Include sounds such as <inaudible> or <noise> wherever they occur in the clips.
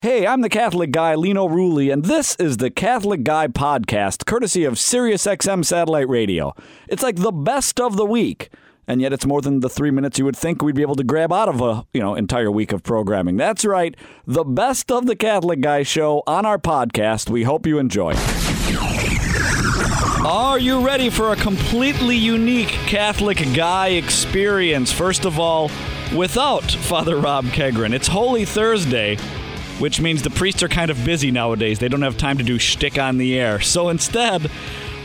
Hey, I'm the Catholic guy, Lino Rulli, and this is the Catholic Guy podcast, courtesy of SiriusXM Satellite Radio. It's like the best of the week, and yet it's more than the three minutes you would think we'd be able to grab out of a you know entire week of programming. That's right, the best of the Catholic Guy show on our podcast. We hope you enjoy. Are you ready for a completely unique Catholic Guy experience? First of all, without Father Rob Keighron. It's Holy Thursday which means the priests are kind of busy nowadays. They don't have time to do shtick on the air. So instead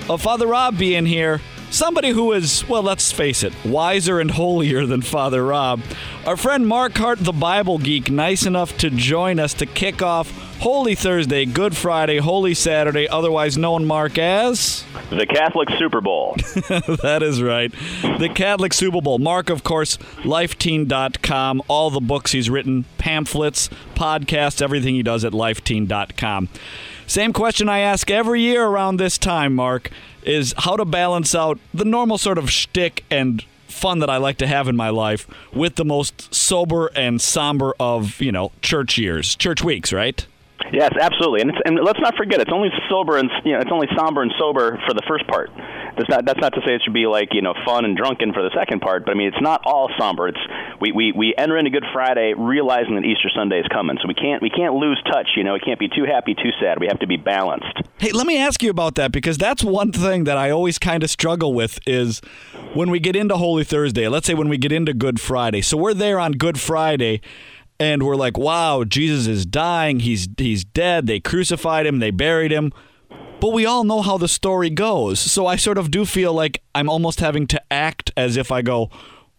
of Father Rob being here, somebody who is, well, let's face it, wiser and holier than Father Rob, our friend Mark Hart, the Bible geek, nice enough to join us to kick off Holy Thursday, Good Friday, Holy Saturday, otherwise known, Mark, as. The Catholic Super Bowl. <laughs> that is right. The Catholic Super Bowl. Mark, of course, lifeteen.com, all the books he's written, pamphlets, podcasts, everything he does at lifeteen.com. Same question I ask every year around this time, Mark, is how to balance out the normal sort of shtick and fun that I like to have in my life with the most sober and somber of, you know, church years, church weeks, right? Yes, absolutely, and, and let's not forget it's only sober and you know it's only somber and sober for the first part. That's not that's not to say it should be like you know fun and drunken for the second part, but I mean it's not all somber. It's we, we, we enter into Good Friday realizing that Easter Sunday is coming, so we can't we can't lose touch. You know, we can't be too happy, too sad. We have to be balanced. Hey, let me ask you about that because that's one thing that I always kind of struggle with is when we get into Holy Thursday. Let's say when we get into Good Friday, so we're there on Good Friday and we're like, "Wow, Jesus is dying. He's he's dead. They crucified him. They buried him." But we all know how the story goes. So I sort of do feel like I'm almost having to act as if I go,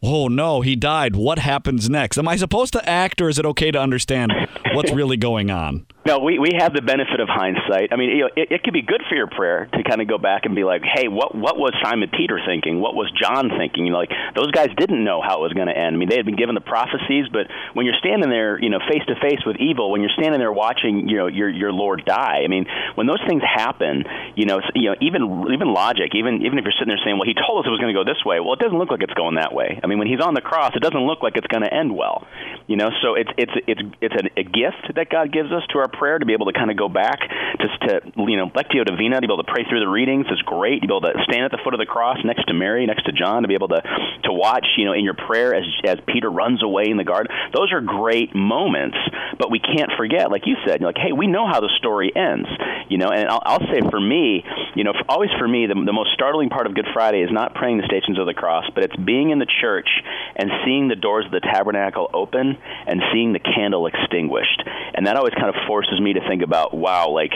"Oh no, he died. What happens next?" Am I supposed to act or is it okay to understand what's <laughs> really going on? No, we, we have the benefit of hindsight. I mean, you know, it, it could be good for your prayer to kind of go back and be like, hey, what what was Simon Peter thinking? What was John thinking? You know, like those guys didn't know how it was going to end. I mean, they had been given the prophecies, but when you're standing there, you know, face to face with evil, when you're standing there watching, you know, your your Lord die. I mean, when those things happen, you know, you know, even even logic, even even if you're sitting there saying, well, he told us it was going to go this way. Well, it doesn't look like it's going that way. I mean, when he's on the cross, it doesn't look like it's going to end well. You know, so it's it's it's it's a, a gift that God gives us to our prayer to be able to kind of go back just to you know Lectio Divina to be able to pray through the readings is great. To be able to stand at the foot of the cross next to Mary, next to John, to be able to to watch you know in your prayer as as Peter runs away in the garden. Those are great moments, but we can't forget, like you said, like hey, we know how the story ends, you know. And I'll, I'll say for me, you know, always for me, the, the most startling part of Good Friday is not praying the Stations of the Cross, but it's being in the church and seeing the doors of the tabernacle open and seeing the candle extinguished, and that always kind of forces me to think about wow, like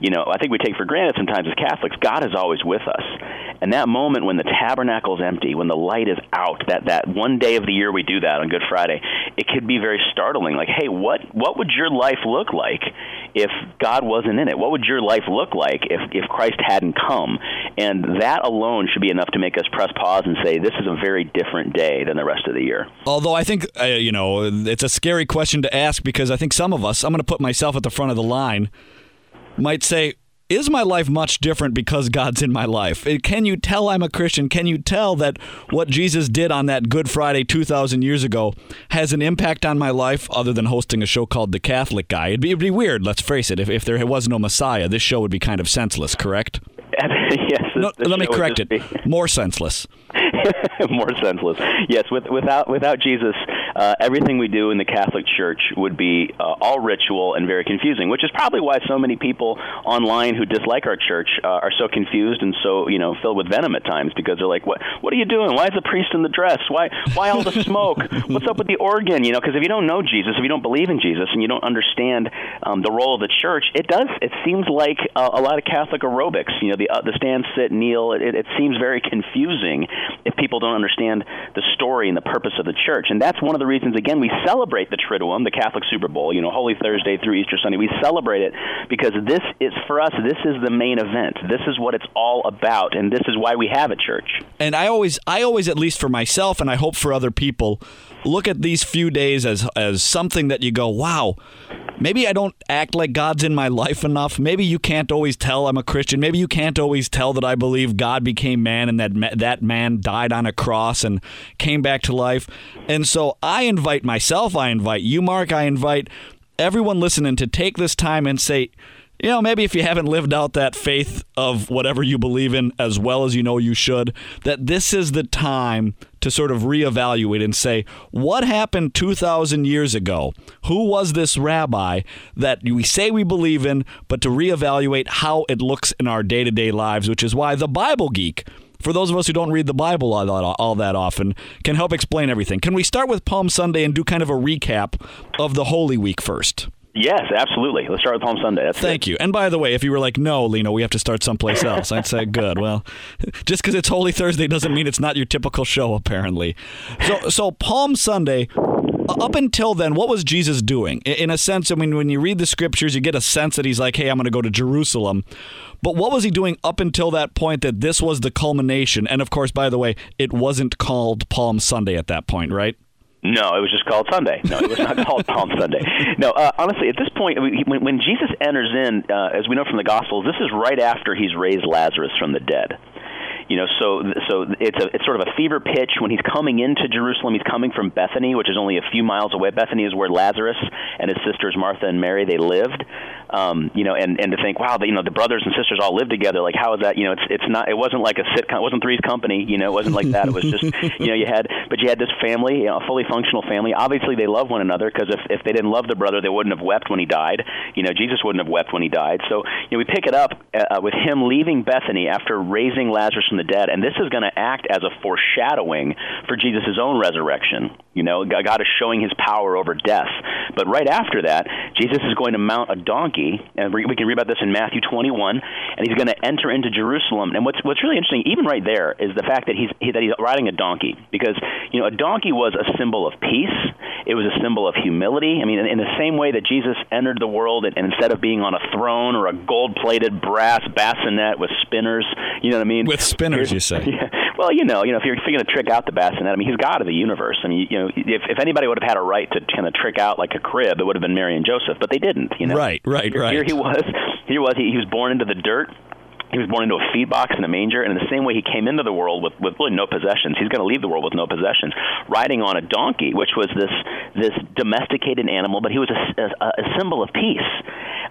you know, I think we take for granted sometimes as Catholics, God is always with us, and that moment when the tabernacle is empty, when the light is out, that that one day of the year we do that on Good Friday, it could be very startling. Like, hey, what what would your life look like if God wasn't in it? What would your life look like if if Christ hadn't come? And that alone should be enough to make us press pause and say, this is a very different day than the rest of the year. Although I think, uh, you know, it's a scary question to ask because I think some of us, I'm going to put myself at the front of the line, might say, is my life much different because God's in my life? Can you tell I'm a Christian? Can you tell that what Jesus did on that Good Friday 2,000 years ago has an impact on my life other than hosting a show called The Catholic Guy? It'd be, it'd be weird, let's face it. If, if there was no Messiah, this show would be kind of senseless, correct? <laughs> yes. No, let me correct it. Be. More senseless. <laughs> <laughs> More senseless. Yes, with, without without Jesus, uh, everything we do in the Catholic Church would be uh, all ritual and very confusing. Which is probably why so many people online who dislike our church uh, are so confused and so you know filled with venom at times because they're like, "What? What are you doing? Why is the priest in the dress? Why? Why all the smoke? What's up with the organ? You know, because if you don't know Jesus, if you don't believe in Jesus, and you don't understand um, the role of the church, it does. It seems like a, a lot of Catholic aerobics. You know, the uh, the stand, sit, kneel. It, it seems very confusing if people don't understand the story and the purpose of the church. And that's one of the reasons, again, we celebrate the Triduum, the Catholic Super Bowl, you know, Holy Thursday through Easter Sunday. We celebrate it because this is, for us, this is the main event. This is what it's all about, and this is why we have a church. And I always, I always, at least for myself, and I hope for other people, look at these few days as as something that you go, wow, maybe I don't act like God's in my life enough. Maybe you can't always tell I'm a Christian. Maybe you can't always tell that I believe God became man and that ma- that man died on a cross and came back to life. And so I invite myself, I invite you, Mark, I invite everyone listening to take this time and say, you know, maybe if you haven't lived out that faith of whatever you believe in as well as you know you should, that this is the time to sort of reevaluate and say, what happened 2,000 years ago? Who was this rabbi that we say we believe in, but to reevaluate how it looks in our day to day lives, which is why the Bible Geek for those of us who don't read the Bible all that, all that often, can help explain everything. Can we start with Palm Sunday and do kind of a recap of the Holy Week first? Yes, absolutely. Let's start with Palm Sunday. That's Thank good. you. And by the way, if you were like, no, Lino, we have to start someplace else, I'd say, <laughs> good. Well, just because it's Holy Thursday doesn't mean it's not your typical show, apparently. So, so Palm Sunday, up until then, what was Jesus doing? In a sense, I mean, when you read the scriptures, you get a sense that he's like, hey, I'm going to go to Jerusalem. But what was he doing up until that point that this was the culmination? And of course, by the way, it wasn't called Palm Sunday at that point, right? No, it was just called Sunday. No, it was not <laughs> called Palm Sunday. No, uh, honestly, at this point, when, when Jesus enters in, uh, as we know from the Gospels, this is right after he's raised Lazarus from the dead. You know, so so it's a it's sort of a fever pitch when he's coming into Jerusalem. He's coming from Bethany, which is only a few miles away. Bethany is where Lazarus and his sisters Martha and Mary they lived. Um, you know, and and to think, wow, the, you know, the brothers and sisters all lived together. Like, how is that? You know, it's it's not. It wasn't like a sitcom. It wasn't Three's Company. You know, it wasn't like that. It was just <laughs> you know, you had, but you had this family, you know, a fully functional family. Obviously, they love one another because if if they didn't love the brother, they wouldn't have wept when he died. You know, Jesus wouldn't have wept when he died. So you know, we pick it up uh, with him leaving Bethany after raising Lazarus from the dead, and this is going to act as a foreshadowing for Jesus' own resurrection. You know, God is showing his power over death. But right after that, Jesus is going to mount a donkey, and we can read about this in Matthew 21, and he's going to enter into Jerusalem. And what's what's really interesting, even right there, is the fact that he's he, that he's riding a donkey, because you know a donkey was a symbol of peace. It was a symbol of humility. I mean, in, in the same way that Jesus entered the world, and, and instead of being on a throne or a gold-plated brass bassinet with spinners, you know what I mean? With spinners, you say? <laughs> Yeah. Well, you know, you know, if you're going to trick out the bassinet, I mean, he's God of the universe. I mean, you know, if if anybody would have had a right to kind of trick out like a crib, it would have been Mary and Joseph, but they didn't. You know, right, right, right. Here he was. Here was. He, he was born into the dirt he was born into a feed box in a manger, and in the same way he came into the world with, with really no possessions, he's going to leave the world with no possessions, riding on a donkey, which was this this domesticated animal, but he was a, a, a symbol of peace.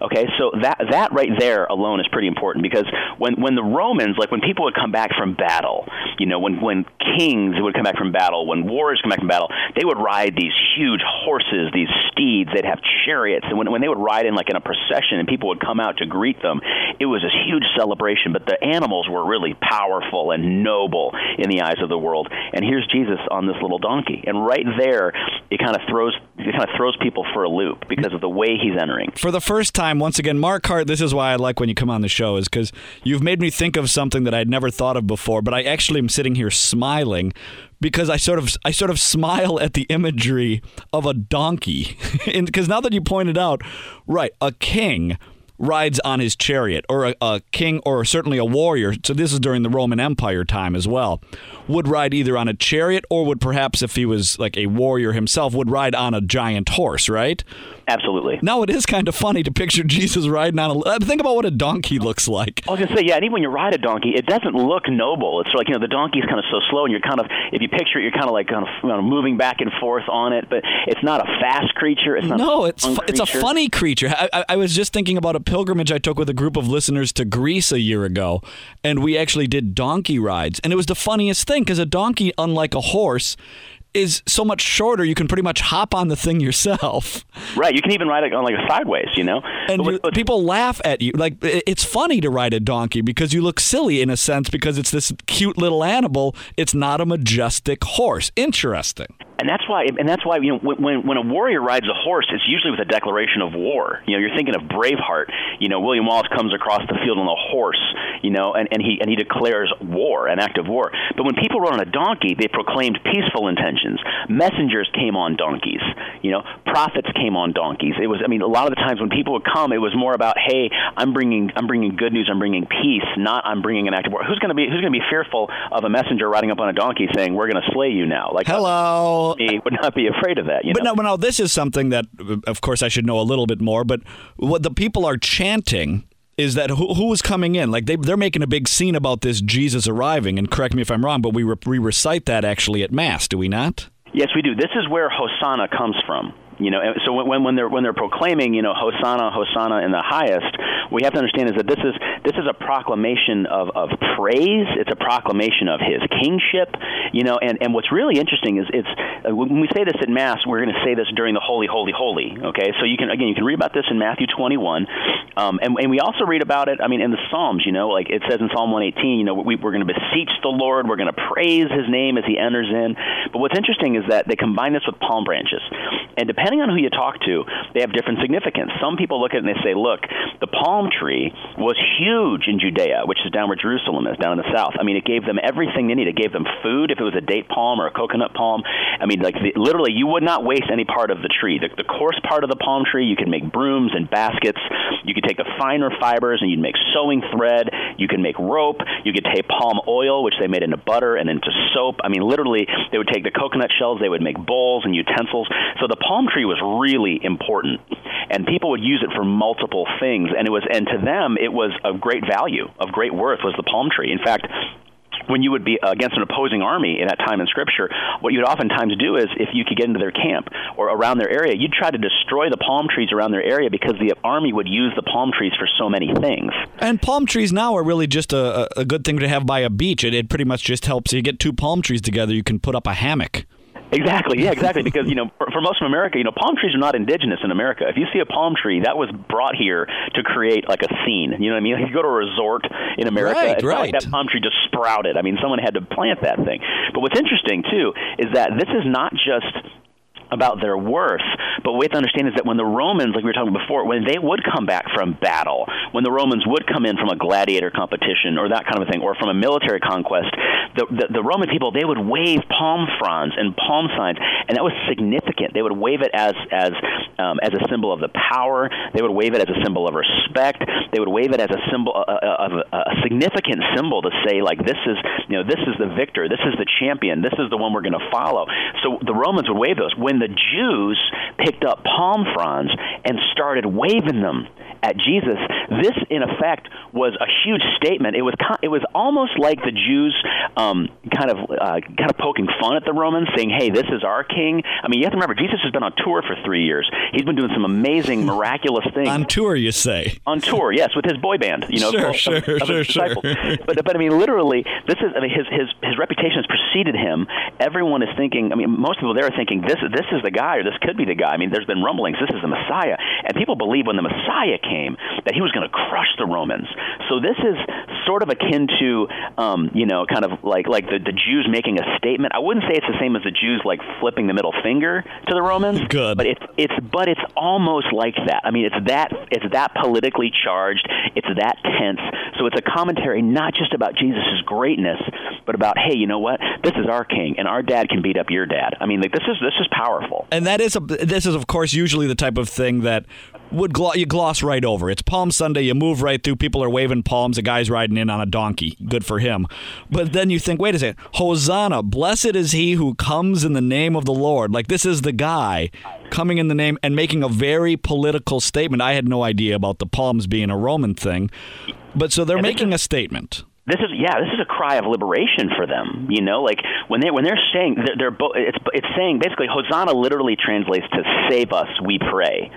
Okay, so that that right there alone is pretty important because when when the Romans, like when people would come back from battle, you know, when when kings would come back from battle, when warriors come back from battle, they would ride these huge horses, these steeds. They'd have chariots, and when when they would ride in like in a procession, and people would come out to greet them, it was this huge celebration. But the animals were really powerful and noble in the eyes of the world. And here's Jesus on this little donkey, and right there, it kind of throws it kind of throws people for a loop because of the way he's entering. For the first time, once again, Mark Hart. This is why I like when you come on the show, is because you've made me think of something that I'd never thought of before. But I actually am sitting here smiling because I sort of I sort of smile at the imagery of a donkey, <laughs> because now that you pointed out, right, a king rides on his chariot, or a, a, king, or certainly a warrior. So this is during the Roman Empire time as well. Would ride either on a chariot, or would perhaps, if he was like a warrior himself, would ride on a giant horse. Right? Absolutely. Now it is kind of funny to picture Jesus riding on a. Uh, think about what a donkey looks like. I was gonna say, yeah. And even when you ride a donkey, it doesn't look noble. It's like you know the donkey's kind of so slow, and you're kind of if you picture it, you're kind of like kind of you know, moving back and forth on it. But it's not a fast creature. It's not. No, it's fu- it's a funny creature. I, I, I was just thinking about a pilgrimage I took with a group of listeners to Greece a year ago, and we actually did donkey rides, and it was the funniest thing because a donkey, unlike a horse, is so much shorter. You can pretty much hop on the thing yourself. Right. You can even ride it on like a sideways, you know. And people laugh at you. Like it's funny to ride a donkey because you look silly in a sense because it's this cute little animal. It's not a majestic horse. Interesting. And that's why, and that's why, you know, when when a warrior rides a horse, it's usually with a declaration of war. You know, you're thinking of Braveheart. You know, William Wallace comes across the field on a horse. You know, and, and he and he declares war, an act of war. But when people rode on a donkey, they proclaimed peaceful intentions. Messengers came on donkeys. You know, prophets came on donkeys. It was, I mean, a lot of the times when people would come, it was more about, hey, I'm bringing I'm bringing good news, I'm bringing peace, not I'm bringing an act of war. Who's going to be who's going to be fearful of a messenger riding up on a donkey saying, "We're going to slay you now"? Like, hello would not be afraid of that. You but know? no, no, this is something that, of course, I should know a little bit more. But what the people are chanting is that who, is coming in? Like they they're making a big scene about this Jesus arriving. And correct me if I'm wrong, but we re- we recite that actually at mass, do we not? Yes, we do. This is where Hosanna comes from. You know, so when when they're when they're proclaiming, you know, Hosanna, Hosanna in the highest, what we have to understand is that this is this is a proclamation of, of praise. It's a proclamation of His kingship. You know, and and what's really interesting is it's uh, when we say this at Mass, we're going to say this during the Holy, Holy, Holy. Okay, so you can again you can read about this in Matthew 21, um, and and we also read about it. I mean, in the Psalms, you know, like it says in Psalm 118, you know, we, we're going to beseech the Lord. We're going to praise His name as He enters in. But what's interesting is that they combine this with palm branches, and depending on who you talk to, they have different significance. Some people look at it and they say, look, the palm tree was huge in Judea, which is down where Jerusalem is, down in the south. I mean, it gave them everything they needed. It gave them food if it was a date palm or a coconut palm. I mean, like the, literally, you would not waste any part of the tree. The, the coarse part of the palm tree, you can make brooms and baskets. You could take the finer fibers and you'd make sewing thread. You can make rope. You could take palm oil, which they made into butter and into soap. I mean, literally, they would take the coconut shells, they would make bowls and utensils. So the palm tree was really important, and people would use it for multiple things. And it was, and to them, it was of great value, of great worth, was the palm tree. In fact, when you would be against an opposing army in that time in Scripture, what you'd oftentimes do is, if you could get into their camp or around their area, you'd try to destroy the palm trees around their area because the army would use the palm trees for so many things. And palm trees now are really just a, a good thing to have by a beach. It, it pretty much just helps you get two palm trees together. You can put up a hammock. Exactly. Yeah, exactly. because you know, for, for most of America, you know, palm trees are not indigenous in America. If you see a palm tree, that was brought here to create like a scene. You know what I mean? Like you go to a resort in America, right, it's right. not like that palm tree just sprouted. I mean, someone had to plant that thing. But what's interesting too is that this is not just about their worth. But what we have to understand is that when the Romans, like we were talking before, when they would come back from battle, when the Romans would come in from a gladiator competition or that kind of a thing, or from a military conquest, the, the, the Roman people, they would wave palm fronds and palm signs, and that was significant. They would wave it as, as, um, as a symbol of the power. They would wave it as a symbol of respect. They would wave it as a symbol uh, uh, of a, a significant symbol to say, like, this is, you know, this is the victor, this is the champion, this is the one we're going to follow. So the Romans would wave those. When the Jews picked up palm fronds and started waving them at Jesus, this in effect was a huge statement. It was it was almost like the Jews um, kind of uh, kind of poking fun at the Romans, saying, "Hey, this is our king." I mean, you have to remember, Jesus has been on tour for three years. He's been doing some amazing, miraculous things. On tour, you say? On tour, yes, with his boy band. You know, sure, of, sure, of, of sure, sure. But but I mean, literally, this is. I mean, his his his reputation has preceded him. Everyone is thinking. I mean, most people there are thinking this this is the guy, or this could be the guy. I mean, there's been rumblings. This is the Messiah, and people believe when the Messiah came that he was going to crush the Romans. So this is sort of akin to, um, you know, kind of like like the, the Jews making a statement. I wouldn't say it's the same as the Jews like flipping the middle finger to the Romans. Good. But it's it's but it's almost like that. I mean, it's that it's that politically charged. It's that tense. So it's a commentary not just about Jesus' greatness, but about hey, you know what? This is our king, and our dad can beat up your dad. I mean, like this is this is powerful. And that is a this is of course usually the type of thing that would glo- you gloss right over. It's Palm Sunday, you move right through. People are waving palms. A guy's riding in on a donkey. Good for him. But then you think, wait a second, Hosanna, blessed is he who comes in the name of the Lord. Like this is the guy coming in the name and making a very political statement. I had no idea about the palms being a Roman thing, but so they're And making a statement. this is yeah this is a cry of liberation for them you know like when they when they're saying they're, they're bo- it's it's saying basically hosanna literally translates to save us we pray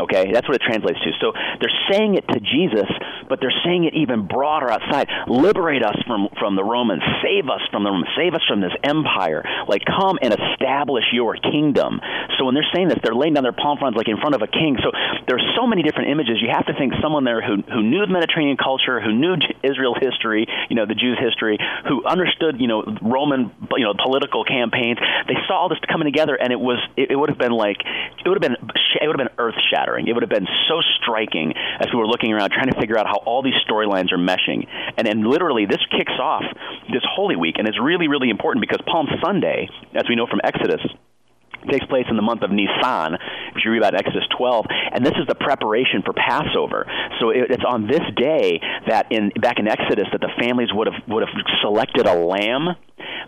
okay? That's what it translates to. So they're saying it to jesus but they're saying it even broader outside. Liberate us from from the romans. Save us from the romans. Save us from this empire. Like come and establish your kingdom. So when they're saying this they're laying down their palm fronds like in front of a king. So there's so many different images. You have to think someone there who who knew the mediterranean culture who knew israel history you know the jews history who understood you know roman you know political campaigns. They saw all this coming together and it was it, it would have been like it would have been it would have been earth shattering it would have been so striking as we were looking around trying to figure out how all these storylines are meshing and and literally this kicks off this holy week and it's really really important because palm sunday as we know from exodus takes place in the month of Nisan, if you read about Exodus 12, and this is the preparation for Passover. So it, it's on this day that in back in Exodus that the families would have would have selected a lamb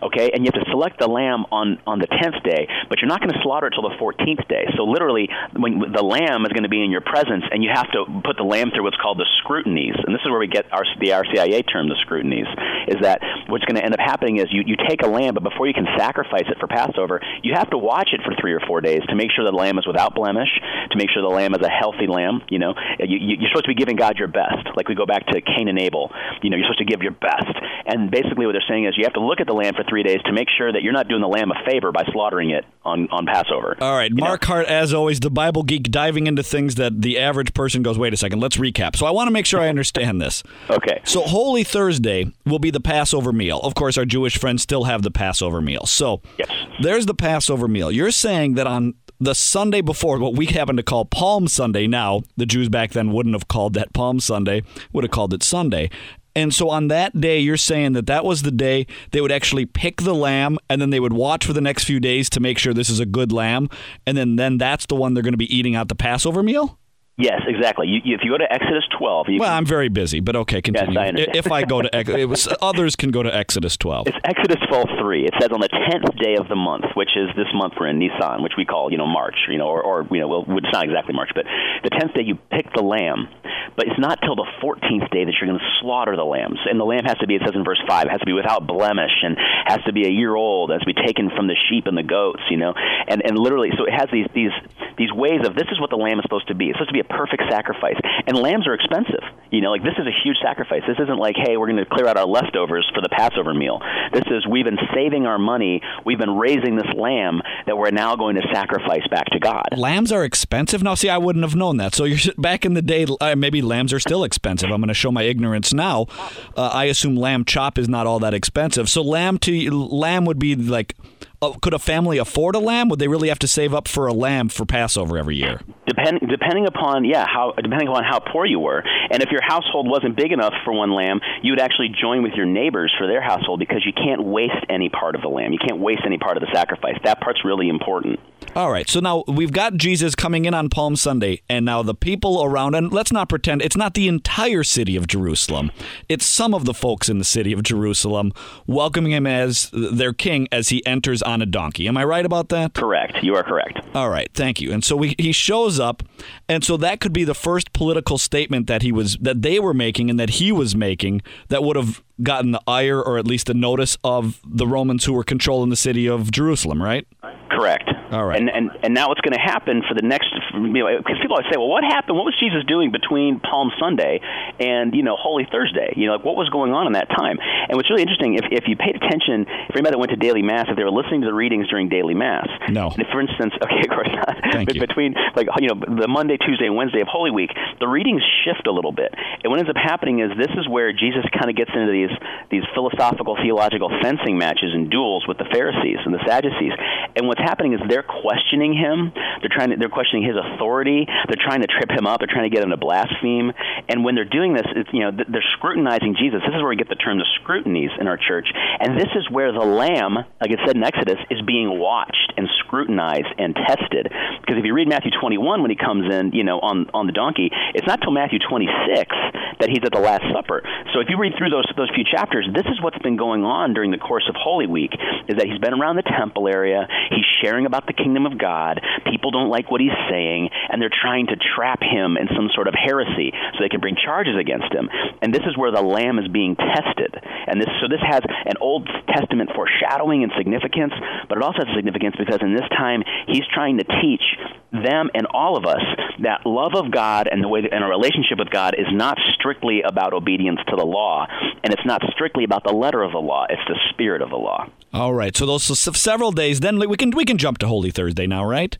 okay? And you have to select the lamb on on the tenth day, but you're not going to slaughter it till the fourteenth day. So literally, when the lamb is going to be in your presence, and you have to put the lamb through what's called the scrutinies, and this is where we get our, the RCIA term, the scrutinies, is that what's going to end up happening is you you take a lamb, but before you can sacrifice it for Passover, you have to watch it for three or four days to make sure the lamb is without blemish, to make sure the lamb is a healthy lamb. You know, you, you're supposed to be giving God your best. Like we go back to Cain and Abel. You know, you're supposed to give your best. And basically, what they're saying is you have to look at the lamb for three days to make sure that you're not doing the lamb a favor by slaughtering it on, on Passover. All right, Mark know? Hart, as always, the Bible geek diving into things that the average person goes, wait a second, let's recap. So I want to make sure I understand this. <laughs> okay. So Holy Thursday will be the Passover meal. Of course, our Jewish friends still have the Passover meal. So yes. there's the Passover meal. You're saying that on the Sunday before, what we happen to call Palm Sunday now, the Jews back then wouldn't have called that Palm Sunday, would have called it Sunday. And so on that day, you're saying that that was the day they would actually pick the lamb and then they would watch for the next few days to make sure this is a good lamb. And then, then that's the one they're going to be eating out the Passover meal? Yes, exactly. You, you, if you go to Exodus 12, well, can, I'm very busy, but okay, continue. Yes, I if I go to it was, others can go to Exodus 12. It's Exodus 12:3. It says on the 10th day of the month, which is this month we're in Nisan, which we call you know March, you know, or, or you know, well, it's not exactly March, but the 10th day you pick the lamb, but it's not till the 14th day that you're going to slaughter the lambs, and the lamb has to be. It says in verse five, it has to be without blemish and has to be a year old, has to be taken from the sheep and the goats, you know, and and literally, so it has these these these ways of this is what the lamb is supposed to be. It's supposed to be a perfect sacrifice. And lambs are expensive. You know, like this is a huge sacrifice. This isn't like, hey, we're going to clear out our leftovers for the Passover meal. This is we've been saving our money. We've been raising this lamb that we're now going to sacrifice back to God. Lambs are expensive. Now, see, I wouldn't have known that. So you're <laughs> back in the day. Uh, maybe lambs are still expensive. I'm going to show my ignorance now. Uh, I assume lamb chop is not all that expensive. So lamb to lamb would be like Uh, could a family afford a lamb? Would they really have to save up for a lamb for Passover every year? Depend, depending upon yeah how depending upon how poor you were, and if your household wasn't big enough for one lamb, you would actually join with your neighbors for their household because you can't waste any part of the lamb. You can't waste any part of the sacrifice. That part's really important. All right, so now we've got Jesus coming in on Palm Sunday, and now the people around, and let's not pretend it's not the entire city of Jerusalem. It's some of the folks in the city of Jerusalem welcoming him as their king as he enters on a donkey. Am I right about that? Correct. You are correct. All right, thank you. And so we, he shows up, and so that could be the first political statement that he was that they were making and that he was making that would have gotten the ire or at least the notice of the Romans who were controlling the city of Jerusalem, right? Correct. All right. And and and now what's going to happen for the next? You know, because people always say, well, what happened? What was Jesus doing between Palm Sunday and you know Holy Thursday? You know, like what was going on in that time? And what's really interesting, if if you paid attention, if anybody that went to daily mass, if they were listening to the readings during daily mass, no. For instance, <laughs> okay, of course not. Thank but you. between like you know the Monday, Tuesday, and Wednesday of Holy Week, the readings shift a little bit. And what ends up happening is this is where Jesus kind of gets into these these philosophical, theological fencing matches and duels with the Pharisees and the Sadducees. And what's happening is they're questioning him. They're trying to, they're questioning his authority. They're trying to trip him up. They're trying to get him to blaspheme. And when they're doing this, it's, you know, they're scrutinizing Jesus. This is where we get the term the scrutinies in our church. And this is where the lamb, like it said in Exodus, is being watched and scrutinized and tested. Because if you read Matthew 21 when he comes in, you know, on on the donkey, it's not till Matthew 26 that he's at the Last Supper. So if you read through those those few chapters, this is what's been going on during the course of Holy Week. Is that he's been around the temple area. He's sharing about the kingdom of God. People don't like what he's saying, and they're trying to trap him in some sort of heresy so they can bring charges against him. And this is where the lamb is being tested. And this so this has an Old Testament foreshadowing and significance, but it also has significance because in this time he's trying to teach them and all of us that love of God and the way that, and a relationship with God is not strictly about obedience to the law, and it's not strictly about the letter of the law. It's the spirit of the law. All right. So those several days. Then we can we can jump to Holy Thursday now, right?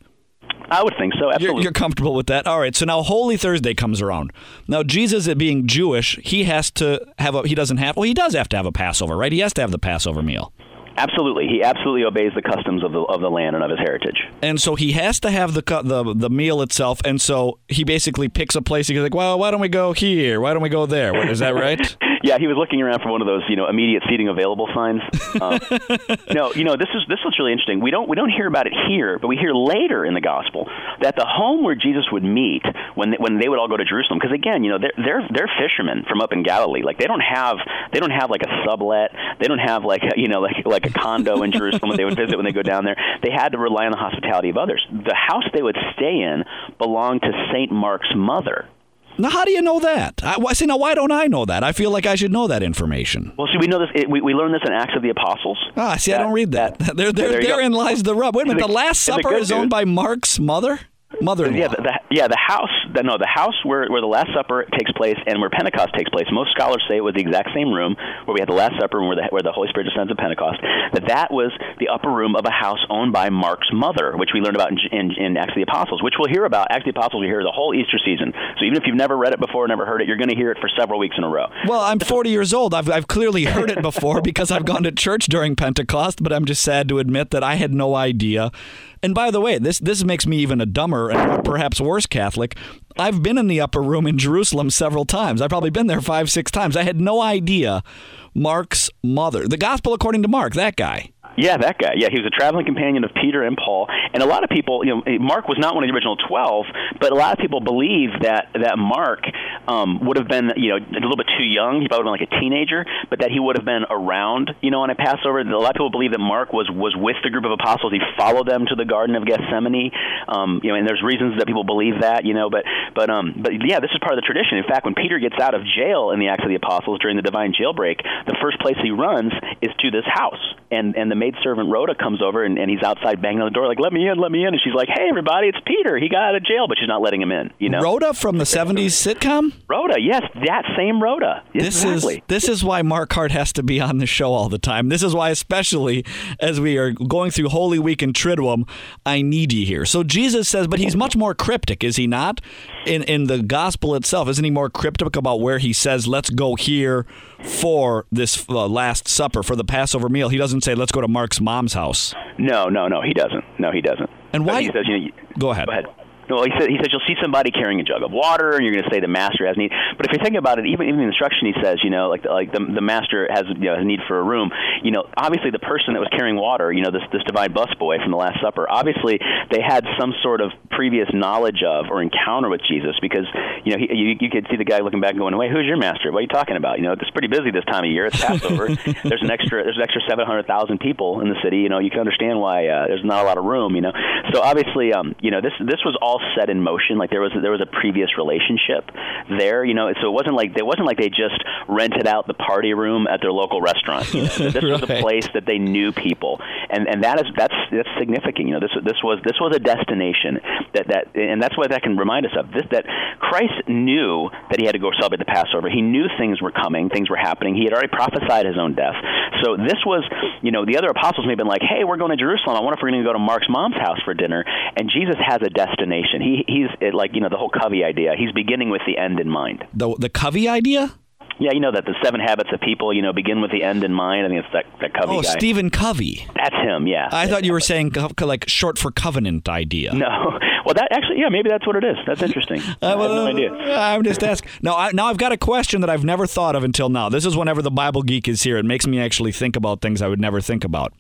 I would think so. Absolutely. You're, you're, comfortable with that. All right. So now Holy Thursday comes around. Now Jesus, being Jewish, he has to have a. He doesn't have. Well, he does have to have a Passover, right? He has to have the Passover meal. Absolutely, he absolutely obeys the customs of the of the land and of his heritage. And so he has to have the the the meal itself. And so he basically picks a place. He's like, "Well, why don't we go here? Why don't we go there?" Is that right? <laughs> yeah, he was looking around for one of those, you know, immediate seating available signs. <laughs> Um, no, you know, this is this was really interesting. We don't we don't hear about it here, but we hear later in the gospel that the home where Jesus would meet when they, when they would all go to Jerusalem, because again, you know, they're they're they're fishermen from up in Galilee. Like they don't have they don't have like a sublet. They don't have like a, you know like like like a condo in Jerusalem that they would visit when they go down there. They had to rely on the hospitality of others. The house they would stay in belonged to Saint Mark's mother. Now, how do you know that? I, why- see, now why don't I know that? I feel like I should know that information. Well, see, we know this. It, we, we learned this in Acts of the Apostles. Ah, see, I don't read that. that- <laughs> there, there, there you go. therein lies the rub. Wait a minute, The- the Last Supper is owned by Mark's mother, mother-in-law. Yeah, the, the, yeah, the house. The, no, the house where, where the Last Supper takes place and where Pentecost takes place. Most scholars say it was the exact same room where we had the Last Supper and where the, where the Holy Spirit descends at Pentecost. That that was the upper room of a house owned by Mark's mother, which we learned about in, in, in Acts of the Apostles, which we'll hear about. Acts of the Apostles, we hear the whole Easter season. So even if you've never read it before, never heard it, you're going to hear it for several weeks in a row. Well, I'm 40 years old. I've, I've clearly heard it before <laughs> because I've gone to church during Pentecost, but I'm just sad to admit that I had no idea. And by the way, this this makes me even a dumber and perhaps worse Catholic. I've been in the upper room in Jerusalem several times. I've probably been there five, six times. I had no idea Mark's mother, the gospel according to Mark, that guy. Yeah, that guy. Yeah, he was a traveling companion of Peter and Paul. And a lot of people, you know, Mark was not one of the original twelve, but a lot of people believe that that Mark um, would have been, you know, a little bit too young. He probably would have been like a teenager, but that he would have been around, you know, on a Passover. A lot of people believe that Mark was was with the group of apostles. He followed them to the Garden of Gethsemane. Um, you know, and there's reasons that people believe that, you know, but but um, but yeah, this is part of the tradition. In fact, when Peter gets out of jail in the Acts of the Apostles during the divine jailbreak, the first place he runs is to this house, and and the maidservant Rhoda comes over and, and he's outside banging on the door like, "Let me in, let me in," and she's like, "Hey, everybody, it's Peter. He got out of jail," but she's not letting him in. You know, Rhoda from the 70s sitcom? Rhoda, yes, that same Rhoda. This exactly. is this is why Mark Hart has to be on the show all the time. This is why, especially as we are going through Holy Week and Triduum, I need you here. So Jesus says, but he's much more cryptic, is he not? In in the gospel itself, isn't he more cryptic about where he says, "Let's go here for this uh, Last Supper for the Passover meal"? He doesn't say, "Let's go to Mark's mom's house." No, no, no, he doesn't. No, he doesn't. And But why- He says, you know, Go ahead. Go ahead. Well, he said he says you'll see somebody carrying a jug of water, and you're going to say the master has need. But if you think about it, even even the instruction he says, you know, like the, like the the master has you know has need for a room. You know, obviously the person that was carrying water, you know, this this divine busboy from the Last Supper, obviously they had some sort of previous knowledge of or encounter with Jesus because you know he, you you could see the guy looking back and going, wait, who's your master? What are you talking about? You know, it's pretty busy this time of year. It's Passover. <laughs> there's an extra there's an extra seven hundred thousand people in the city. You know, you can understand why uh, there's not a lot of room. You know, so obviously, um, you know, this this was all set in motion. Like there was there was a previous relationship there. You know, so it wasn't like it wasn't like they just rented out the party room at their local restaurant. You know? this was a <laughs> place that they knew people, and and that is that's that's significant. You know, this this was this was a destination that that and that's what that can remind us of. This that Christ knew that he had to go celebrate the Passover. He knew things were coming, things were happening. He had already prophesied his own death. So this was, you know, the other apostles may have been like, "Hey, we're going to Jerusalem. I wonder if we're going to go to Mark's mom's house for dinner." And Jesus has a destination. He he's it, like you know the whole Covey idea. He's beginning with the end in mind. The the Covey idea? Yeah, you know that the seven habits of people, you know, begin with the end in mind. I think it's that that Covey Oh, guy. Stephen Covey. That's him. Yeah. I thought you were saying like short for covenant idea. No. <laughs> Well, that actually, yeah, maybe that's what it is. That's interesting. <laughs> Uh, I have no idea. I'm just asking. No, I, now I've got a question that I've never thought of until now. This is whenever the Bible geek is here, it makes me actually think about things I would never think about.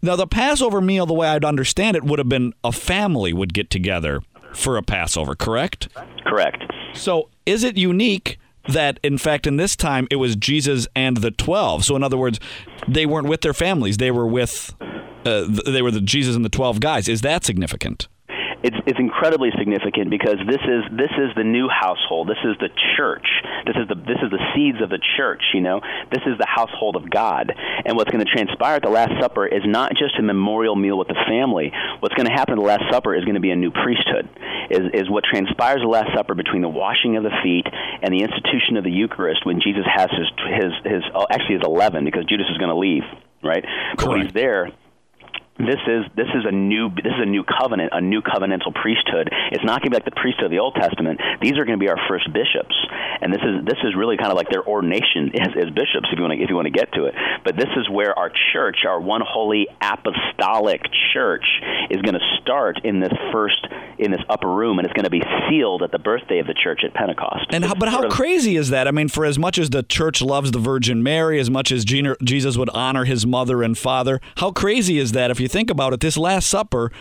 Now, the Passover meal, the way I'd understand it, would have been a family would get together for a Passover, correct? Correct. So, is it unique that, in fact, in this time, it was Jesus and the 12? So, in other words, they weren't with their families, they were with. Uh, they were the Jesus and the 12 guys. Is that significant? It's it's incredibly significant because this is this is the new household. This is the church. This is the this is the seeds of the church. You know, this is the household of God. And what's going to transpire at the Last Supper is not just a memorial meal with the family. What's going to happen at the Last Supper is going to be a new priesthood. Is is what transpires at the Last Supper between the washing of the feet and the institution of the Eucharist when Jesus has his his his oh, actually his eleven because Judas is going to leave. Right, but when he's there, this is this is a new this is a new covenant, a new covenantal priesthood. It's not going to be like the priesthood of the Old Testament. These are going to be our first bishops, and this is this is really kind of like their ordination as, as bishops, if you want to if you want to get to it. But this is where our church, our one holy apostolic church, is going to start in this first in this upper room, and it's going to be sealed at the birthday of the church at Pentecost. And how, but how of- crazy is that? I mean, for as much as the church loves the Virgin Mary, as much as Jesus would honor his mother and father, how crazy is that? If you think about it, this Last Supper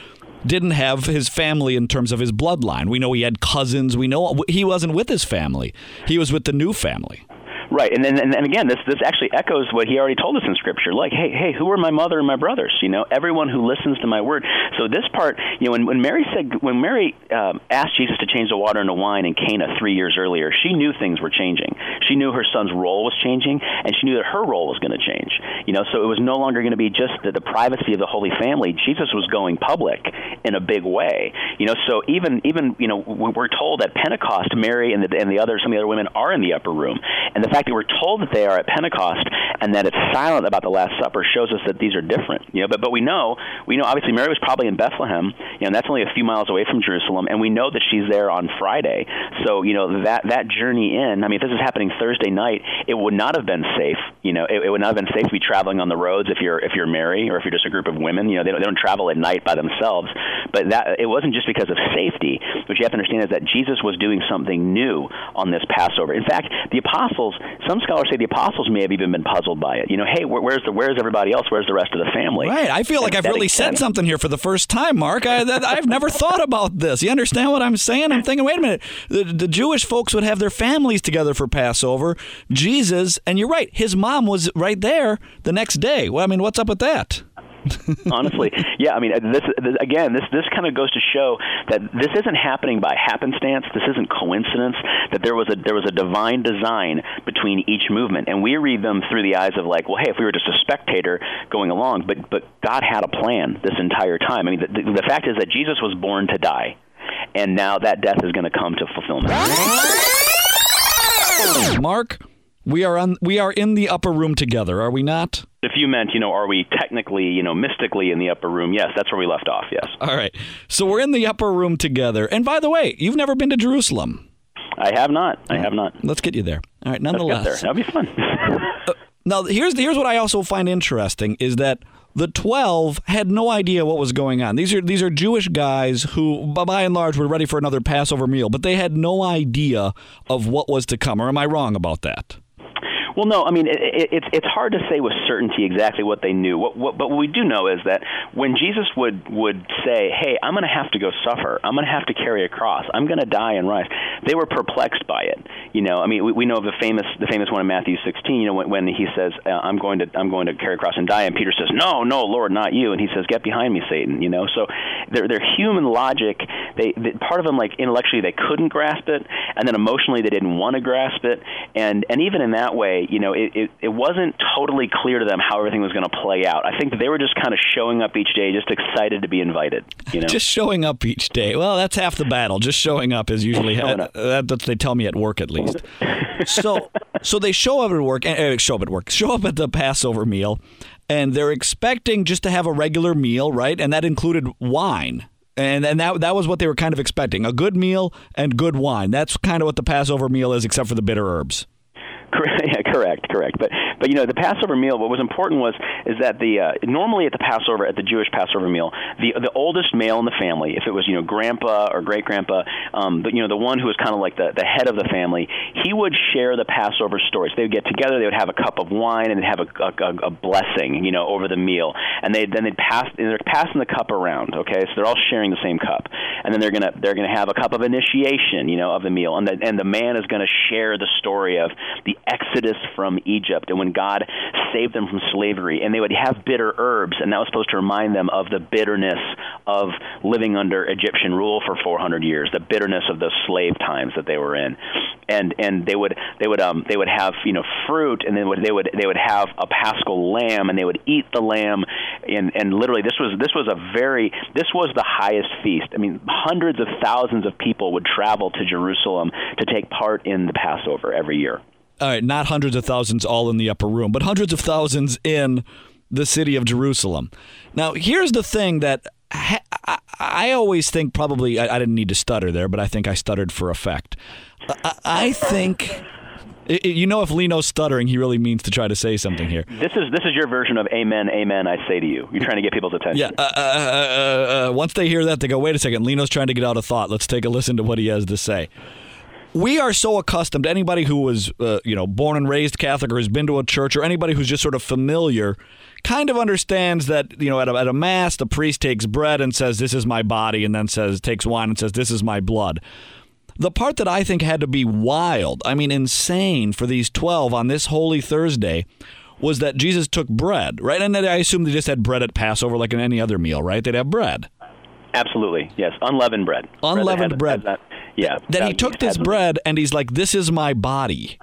didn't have his family in terms of his bloodline. We know he had cousins. We know he wasn't with his family. He was with the new family. Right, and then and, and again, this this actually echoes what he already told us in Scripture. Like, hey, hey, who are my mother and my brothers? You know, everyone who listens to my word. So this part, you know, when, when Mary said when Mary um, asked Jesus to change the water into wine in Cana three years earlier, she knew things were changing. She knew her son's role was changing, and she knew that her role was going to change. You know, so it was no longer going to be just the, the privacy of the Holy Family. Jesus was going public in a big way. You know, so even even you know we're told at Pentecost, Mary and the and the other some of the other women are in the upper room, and the fact that we're told that they are at Pentecost and that it's silent about the Last Supper shows us that these are different. You know, but but we know we know obviously Mary was probably in Bethlehem. You know, and that's only a few miles away from Jerusalem, and we know that she's there on Friday. So you know that that journey in. I mean, if this is happening Thursday night, it would not have been safe. You know, it, it would not have been safe to be traveling on the roads if you're if you're Mary or if you're just a group of women. You know, they don't, they don't travel at night by themselves. But that it wasn't just because of safety. What you have to understand is that Jesus was doing something new on this Passover. In fact, the apostles. Some scholars say the apostles may have even been puzzled by it. You know, hey, where, where's the where's everybody else? Where's the rest of the family? Right. I feel like I've really said something here for the first time, Mark. I, that, I've never thought about this. You understand what I'm saying? I'm thinking, wait a minute. The, the Jewish folks would have their families together for Passover. Jesus, and you're right, his mom was right there the next day. Well, I mean, what's up with that? <laughs> Honestly, yeah. I mean, uh, this, uh, this again. This this kind of goes to show that this isn't happening by happenstance. This isn't coincidence. That there was a there was a divine design between each movement, and we read them through the eyes of like, well, hey, if we were just a spectator going along, but but God had a plan this entire time. I mean, the, the, the fact is that Jesus was born to die, and now that death is going to come to fulfillment. Mark, we are on we are in the upper room together, are we not? If you meant, you know, are we technically, you know, mystically in the upper room? Yes, that's where we left off. Yes. All right. So we're in the upper room together. And by the way, you've never been to Jerusalem. I have not. I have not. Let's get you there. All right. Nonetheless, Let's get there. That'd be fun. <laughs> uh, now, here's here's what I also find interesting is that the 12 had no idea what was going on. These are these are Jewish guys who by and large were ready for another Passover meal, but they had no idea of what was to come. Or am I wrong about that? Well, no, I mean it, it, it's it's hard to say with certainty exactly what they knew. What, what, but what we do know is that when Jesus would would say, "Hey, I'm going to have to go suffer. I'm going to have to carry a cross. I'm going to die and rise," they were perplexed by it. You know, I mean, we, we know of the famous the famous one in Matthew 16. You know, when, when he says, uh, "I'm going to I'm going to carry a cross and die," and Peter says, "No, no, Lord, not you," and he says, "Get behind me, Satan." You know, so their their human logic, they, they part of them like intellectually they couldn't grasp it, and then emotionally they didn't want to grasp it, and and even in that way, you know, it, it, it wasn't totally clear to them how everything was going to play out. I think they were just kind of showing up each day, just excited to be invited. You know, <laughs> just showing up each day. Well, that's half the battle. Just showing up is usually ha- that's what they tell me at work, at least. so, so they show up at work, uh, show up at work, show up at the Passover meal, and they're expecting just to have a regular meal, right? And that included wine and and that that was what they were kind of expecting a good meal and good wine. That's kind of what the Passover meal is, except for the bitter herbs. <laughs> yeah, correct, correct. But but you know the Passover meal. What was important was is that the uh, normally at the Passover at the Jewish Passover meal, the the oldest male in the family, if it was you know grandpa or great grandpa, um, but you know the one who was kind of like the the head of the family, he would share the Passover stories. They would get together, they would have a cup of wine, and they'd have a, a, a blessing, you know, over the meal, and they then they'd pass they're passing the cup around. Okay, so they're all sharing the same cup, and then they're gonna they're gonna have a cup of initiation, you know, of the meal, and the and the man is gonna share the story of the exodus from Egypt and when God saved them from slavery. And they would have bitter herbs, and that was supposed to remind them of the bitterness of living under Egyptian rule for 400 years, the bitterness of the slave times that they were in. And and they would they would um they would have you know fruit, and they would they would they would have a Paschal lamb, and they would eat the lamb, and and literally this was this was a very this was the highest feast. I mean, hundreds of thousands of people would travel to Jerusalem to take part in the Passover every year all right, not hundreds of thousands all in the upper room, but hundreds of thousands in the city of Jerusalem. Now, here's the thing that I, I always think probably, I, I, didn't need to stutter there, but I think I stuttered for effect. I, I think. You know, if Lino's stuttering, he really means to try to say something here. This is this is your version of "Amen, Amen." I say to you. You're trying to get people's attention. Yeah. Uh, uh, uh, uh once they hear that, they go, "Wait a second, Lino's trying to get out a thought. Let's take a listen to what he has to say." We are so accustomed to anybody who was uh, you know born and raised Catholic or has been to a church or anybody who's just sort of familiar kind of understands that you know at a, at a mass the priest takes bread and says this is my body and then says takes wine and says this is my blood The part that I think had to be wild, I mean, insane for these 12 on this Holy Thursday was that Jesus took bread, right? And I assume they just had bread at Passover like in any other meal, right? They'd have bread. Absolutely, yes. Unleavened bread. Unleavened bread. bread. Yeah. That he took this bread and he's like, "This is my body."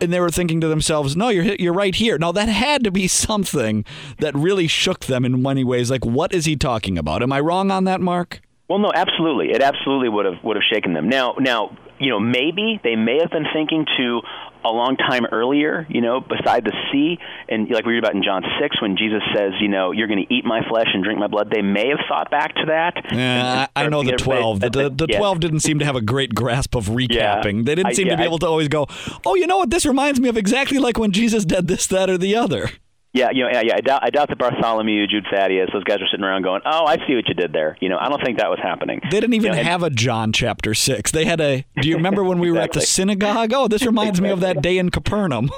And they were thinking to themselves, "No, you're you're right here." Now that had to be something that really shook them in many ways. Like, what is he talking about? Am I wrong on that, Mark? Well, no, absolutely. It absolutely would have would have shaken them. Now, now, you know, maybe they may have been thinking to a long time earlier, you know, beside the sea, and like we read about in John six, when Jesus says, you know, you're going to eat my flesh and drink my blood. They may have thought back to that. Yeah, I, I know the twelve. The, the, the yeah. twelve didn't seem to have a great grasp of <laughs> recapping. Yeah, they didn't seem I, yeah, to be able to always go, oh, you know what? This reminds me of exactly like when Jesus did this, that, or the other. Yeah, you know, yeah, yeah. I doubt, I doubt that Bartholomew, Jude Thaddeus, those guys are sitting around going, "Oh, I see what you did there." You know, I don't think that was happening. They didn't even you know, have a John chapter six. They had a. Do you remember when we exactly. were at the synagogue? Oh, this <laughs> reminds exactly. me of that day in Capernaum.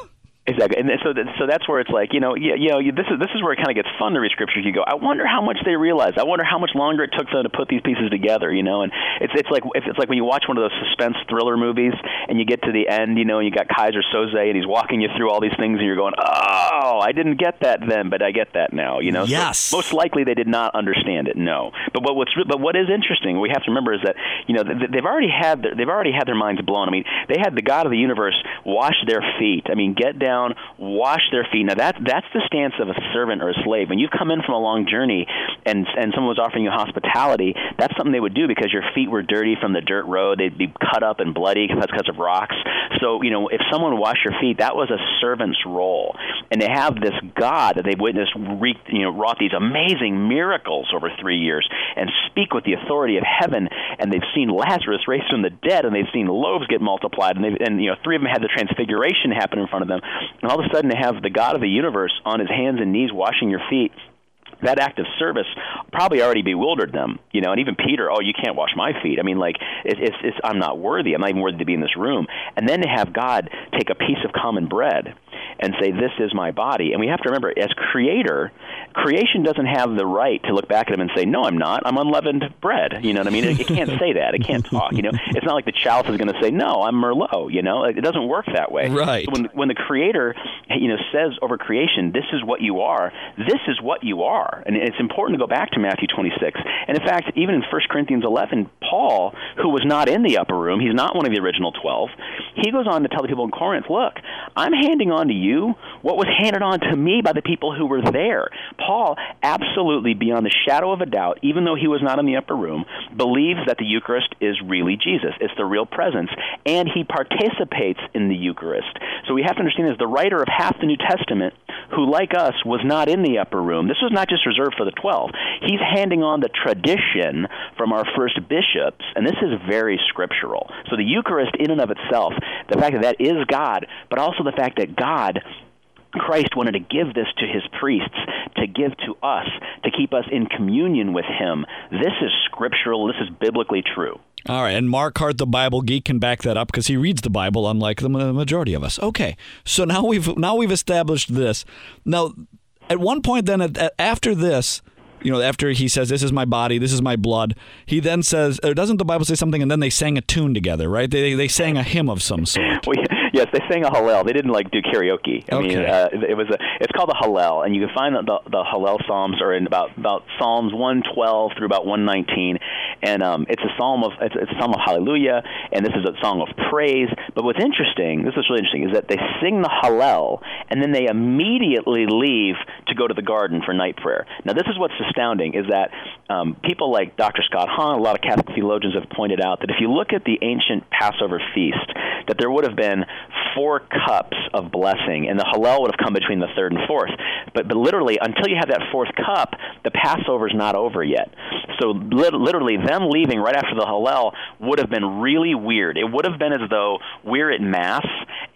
Exactly, and so so that's where it's like you know you, you know this is this is where it kind of gets fun to read scriptures. You go, I wonder how much they realized. I wonder how much longer it took them to put these pieces together. You know, and it's it's like it's like when you watch one of those suspense thriller movies and you get to the end, you know, and you got Keyser Söze and he's walking you through all these things, and you're going, oh, I didn't get that then, but I get that now. You know, yes. So most likely they did not understand it. No, but what what's but what is interesting, we have to remember is that you know they've already had their, they've already had their minds blown. I mean, they had the God of the universe wash their feet. I mean, get down, wash wash their feet. Now that that's the stance of a servant or a slave. When you've come in from a long journey and and someone was offering you hospitality, that's something they would do because your feet were dirty from the dirt road. They'd be cut up and bloody because of rocks. So you know if someone washed your feet, that was a servant's role. And they have this God that they've witnessed wreaked, you know wrought these amazing miracles over three years and speak with the authority of heaven. And they've seen Lazarus raised from the dead, and they've seen loaves get multiplied, and they and you know three of them had the transfiguration happen in front of them. And all of a sudden they have the God of the universe on his hands and knees washing your feet, that act of service probably already bewildered them, you know. And even Peter, oh, you can't wash my feet. I mean, like, it, it's, it's, I'm not worthy. I'm not even worthy to be in this room. And then to have God take a piece of common bread and say, This is my body. And we have to remember, as creator, creation doesn't have the right to look back at him and say, No, I'm not. I'm unleavened bread. You know what I mean? It, it can't say that. It can't talk. You know, it's not like the chalice is going to say, No, I'm Merlot. You know, it doesn't work that way. Right. So when, when the creator, you know, says over creation, This is what you are, this is what you are. And it's important to go back to Matthew 26. And in fact, even in 1 Corinthians 11, Paul, who was not in the upper room, he's not one of the original 12, he goes on to tell the people in Corinth, Look, I'm handing on to you you what was handed on to me by the people who were there. Paul, absolutely beyond the shadow of a doubt, even though he was not in the upper room, believes that the Eucharist is really Jesus. It's the real presence. And he participates in the Eucharist. So we have to understand as the writer of half the New Testament, who, like us, was not in the upper room, this was not just reserved for the 12. He's handing on the tradition from our first bishops, and this is very scriptural. So the Eucharist, in and of itself, the fact that that is God, but also the fact that God Christ wanted to give this to his priests, to give to us, to keep us in communion with him. This is scriptural, this is biblically true. All right, and Mark Hart, the Bible geek, can back that up because he reads the Bible, unlike the majority of us. Okay, so now we've now we've established this. Now, at one point, then at, after this, you know, after he says, "This is my body, this is my blood," he then says, "Doesn't the Bible say something?" And then they sang a tune together, right? They they sang a hymn of some sort. <laughs> well, yes, they sang a Hallel. They didn't like do karaoke. I okay. mean, uh, it was a. It's called the Hallel, and you can find the, the the Hallel psalms are in about about Psalms 112 through about 119, and um, it's a psalm of it's, it's a psalm of Hallelujah, and this is a song of praise. But what's interesting, this is really interesting, is that they sing the Hallel, and then they immediately leave to go to the garden for night prayer. Now, this is what's astounding is that um, people like Dr. Scott Hahn, a lot of Catholic theologians have pointed out that if you look at the ancient Passover feast, that there would have been four cups of blessing, and the Hallel would have come between the third and fourth. But, but literally, until you have that fourth cup, the Passover's not over yet. So lit- literally, them leaving right after the Hallel would have been really weird. It would have been as though we're at Mass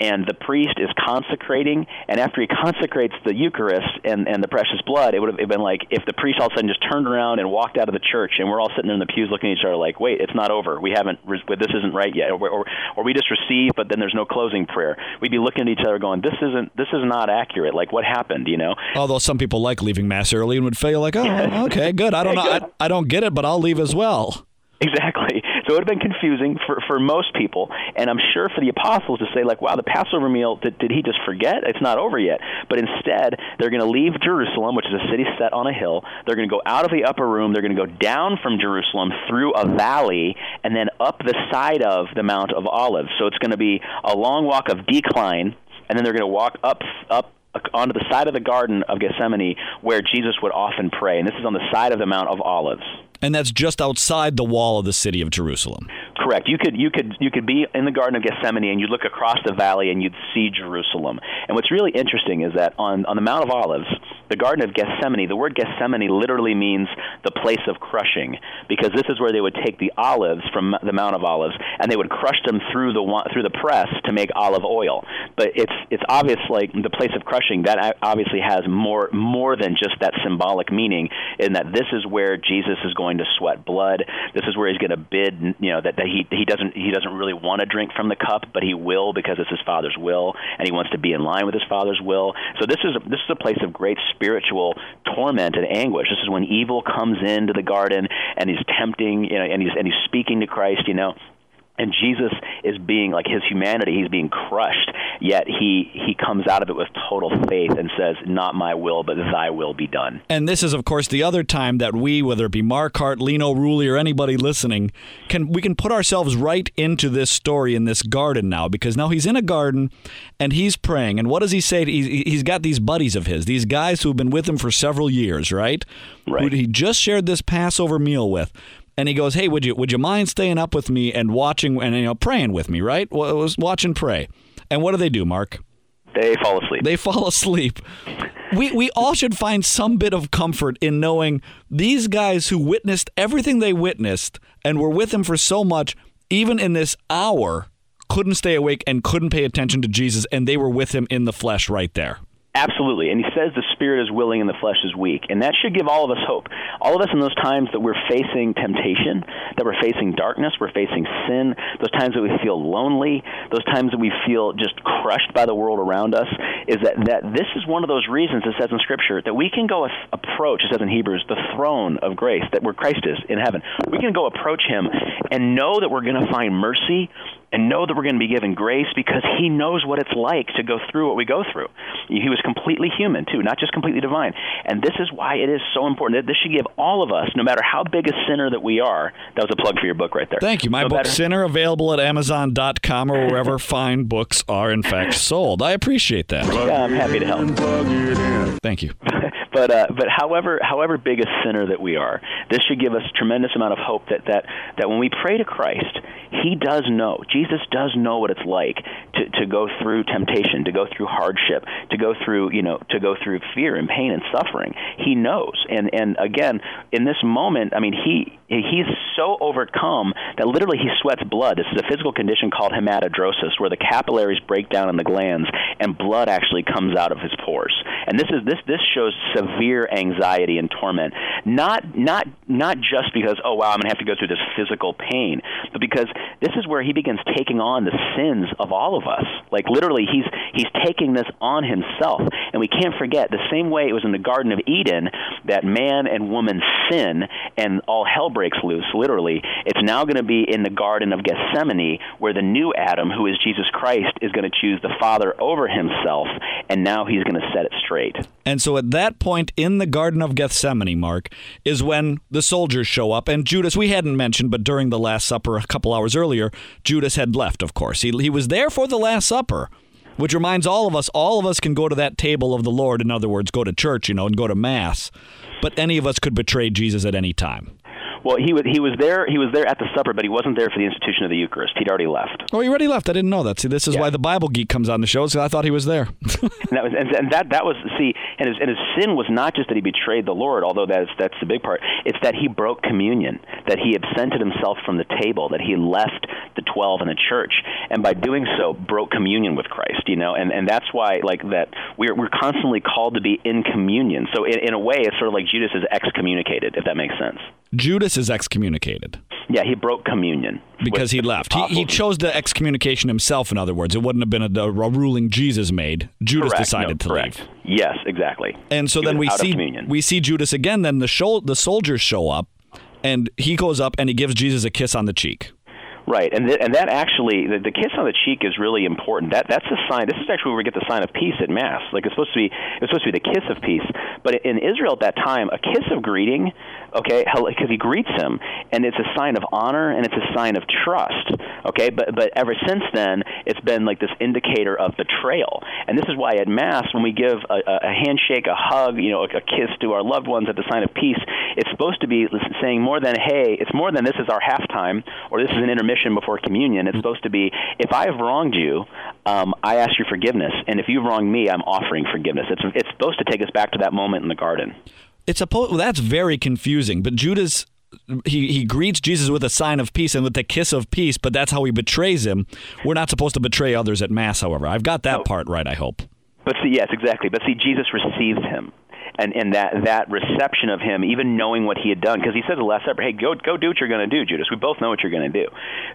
and the priest is consecrating, and after he consecrates the Eucharist and, and the precious blood, it would have been like if the priest all of a sudden just turned around and walked out of the church, and we're all sitting there in the pews looking at each other like, wait, it's not over. We haven't, this isn't right yet. Or, or, or we just receive, but then there's no closing prayer. We'd be looking at each other going, this isn't, this is not accurate. Like, what happened, you know? Although some people like leaving Mass early and would feel like, oh, <laughs> okay, good. I don't know. I, I don't get it, but I'll leave as well. Exactly. So it would have been confusing for, for most people, and I'm sure for the apostles to say, like, wow, the Passover meal, did, did he just forget? It's not over yet. But instead, they're going to leave Jerusalem, which is a city set on a hill. They're going to go out of the upper room. They're going to go down from Jerusalem through a valley and then up the side of the Mount of Olives. So it's going to be a long walk of decline, and then they're going to walk up up onto the side of the Garden of Gethsemane where Jesus would often pray. And this is on the side of the Mount of Olives. And that's just outside the wall of the city of Jerusalem. Correct. You could you could you could be in the Garden of Gethsemane and you'd look across the valley and you'd see Jerusalem. And what's really interesting is that on on the Mount of Olives, the Garden of Gethsemane, the word Gethsemane literally means the place of crushing because this is where they would take the olives from the Mount of Olives and they would crush them through the through the press to make olive oil. But it's it's obvious like the place of crushing that obviously has more more than just that symbolic meaning in that this is where Jesus is going to sweat blood. This is where he's going to bid, you know, that, that he he doesn't he doesn't really want to drink from the cup, but he will because it's his father's will, and he wants to be in line with his father's will. So this is a, this is a place of great spiritual torment and anguish. This is when evil comes into the garden and he's tempting, you know, and he's and he's speaking to Christ, you know, and Jesus is being like his humanity he's being crushed yet he he comes out of it with total faith and says not my will but thy will be done. And this is of course the other time that we whether it be Mark Hart Lino Rulli or anybody listening can we can put ourselves right into this story in this garden now because now he's in a garden and he's praying. And what does he say? He's got these buddies of his these guys who've been with him for several years right? Right. Who he just shared this Passover meal with and he goes, "Hey, would you would you mind staying up with me and watching and you know praying with me, right? Well, was watch and pray." And what do they do, Mark? They fall asleep. They fall asleep. we we all should find some bit of comfort in knowing these guys who witnessed everything they witnessed and were with him for so much, even in this hour, couldn't stay awake and couldn't pay attention to Jesus, and they were with him in the flesh right there. Absolutely. And he says the spirit is willing and the flesh is weak. And that should give all of us hope. All of us in those times that we're facing temptation, that we're facing darkness, we're facing sin, those times that we feel lonely, those times that we feel just crushed by the world around us, is that, that this is one of those reasons it says in Scripture that we can go approach, it says in Hebrews, the throne of grace, that where Christ is in heaven. We can go approach him and know that we're going to find mercy and know that we're going to be given grace because he knows what it's like to go through what we go through. He was completely human, too, not just completely divine. And this is why it is so important. That this should give all of us, no matter how big a sinner that we are, that was a plug for your book right there. Thank you. My no book, matter- Sinner, available at Amazon.com or wherever <laughs> fine books are, in fact, sold. I appreciate that. Yeah, I'm happy to help. Thank you. <laughs> but uh, but however however big a sinner that we are, this should give us tremendous amount of hope that that that when we pray to Christ, He does know. Jesus does know what it's like to to go through temptation, to go through hardship, to go through you know to go through fear and pain and suffering. He knows, and and again in this moment, I mean he he's so overcome that literally he sweats blood. This is a physical condition called hematidrosis, where the capillaries break down in the glands and blood actually comes out of his pores. And this is this this shows severe anxiety and torment. Not not not just because oh wow I'm to have to go through this physical pain, but because this is where he begins taking on the sins of all of us. Like literally he's he's taking this on himself. And we can't forget the same way it was in the Garden of Eden that man and woman sin and all hell breaks loose. Literally, it's now going to be in the Garden of Gethsemane where the new Adam, who is Jesus Christ, is going to choose the Father over himself, and now he's going to set it straight. And so at that point in the Garden of Gethsemane, Mark, is when the soldiers show up. And Judas, we hadn't mentioned, but during the Last Supper a couple hours earlier, Judas had left, of course. He, he was there for the Last Supper, which reminds all of us all of us can go to that table of the Lord. In other words, go to church, you know, and go to Mass. But any of us could betray Jesus at any time. Well, he was he was there he was there at the supper, but he wasn't there for the institution of the Eucharist. He'd already left. Oh, he already left. I didn't know that. See, this is Yeah. why the Bible geek comes on the show. So I thought he was there. <laughs> And that was and, and that that was see, and his and his sin was not just that he betrayed the Lord, although that's that's the big part. It's that he broke communion, that he absented himself from the table, that he left the twelve and the church, and by doing so broke communion with Christ. You know, and and that's why like that we're we're constantly called to be in communion. So in, in a way, it's sort of like Judas is excommunicated, if that makes sense. Judas is excommunicated Yeah, he broke communion because he left. He, he chose the excommunication himself. In other words, it wouldn't have been a, a ruling Jesus made. Judas Correct. decided No, to correct. leave. Yes, exactly. And so He then we see we see Judas again. Then the show, the soldiers show up, and he goes up and he gives Jesus a kiss on the cheek. Right, and th- and that actually the, the kiss on the cheek is really important. That that's a sign. This is actually where we get the sign of peace at mass. Like it's supposed to be it's supposed to be the kiss of peace. But in Israel at that time, a kiss of greeting, okay, because he greets him, and it's a sign of honor and it's a sign of trust. Okay, but but ever since then, it's been like this indicator of betrayal. And this is why at mass, when we give a, a handshake, a hug, you know, a, a kiss to our loved ones at the sign of peace, it's supposed to be saying more than hey, it's more than this is our halftime or this is an intermission before communion. It's supposed to be if I have wronged you, um, I ask your forgiveness, and if you've wronged me, I'm offering forgiveness. It's it's supposed to take us back to that moment in the garden. It's supposed well, that's very confusing. But Judas he, he greets Jesus with a sign of peace and with the kiss of peace, but that's how he betrays him. We're not supposed to betray others at Mass, however. I've got that no. part right, I hope. But see, yes, exactly. But see, Jesus receives him and and that that reception of him, even knowing what he had done, because he said the Last Supper, "Hey, go go do what you're going to do, Judas. We both know what you're going to do."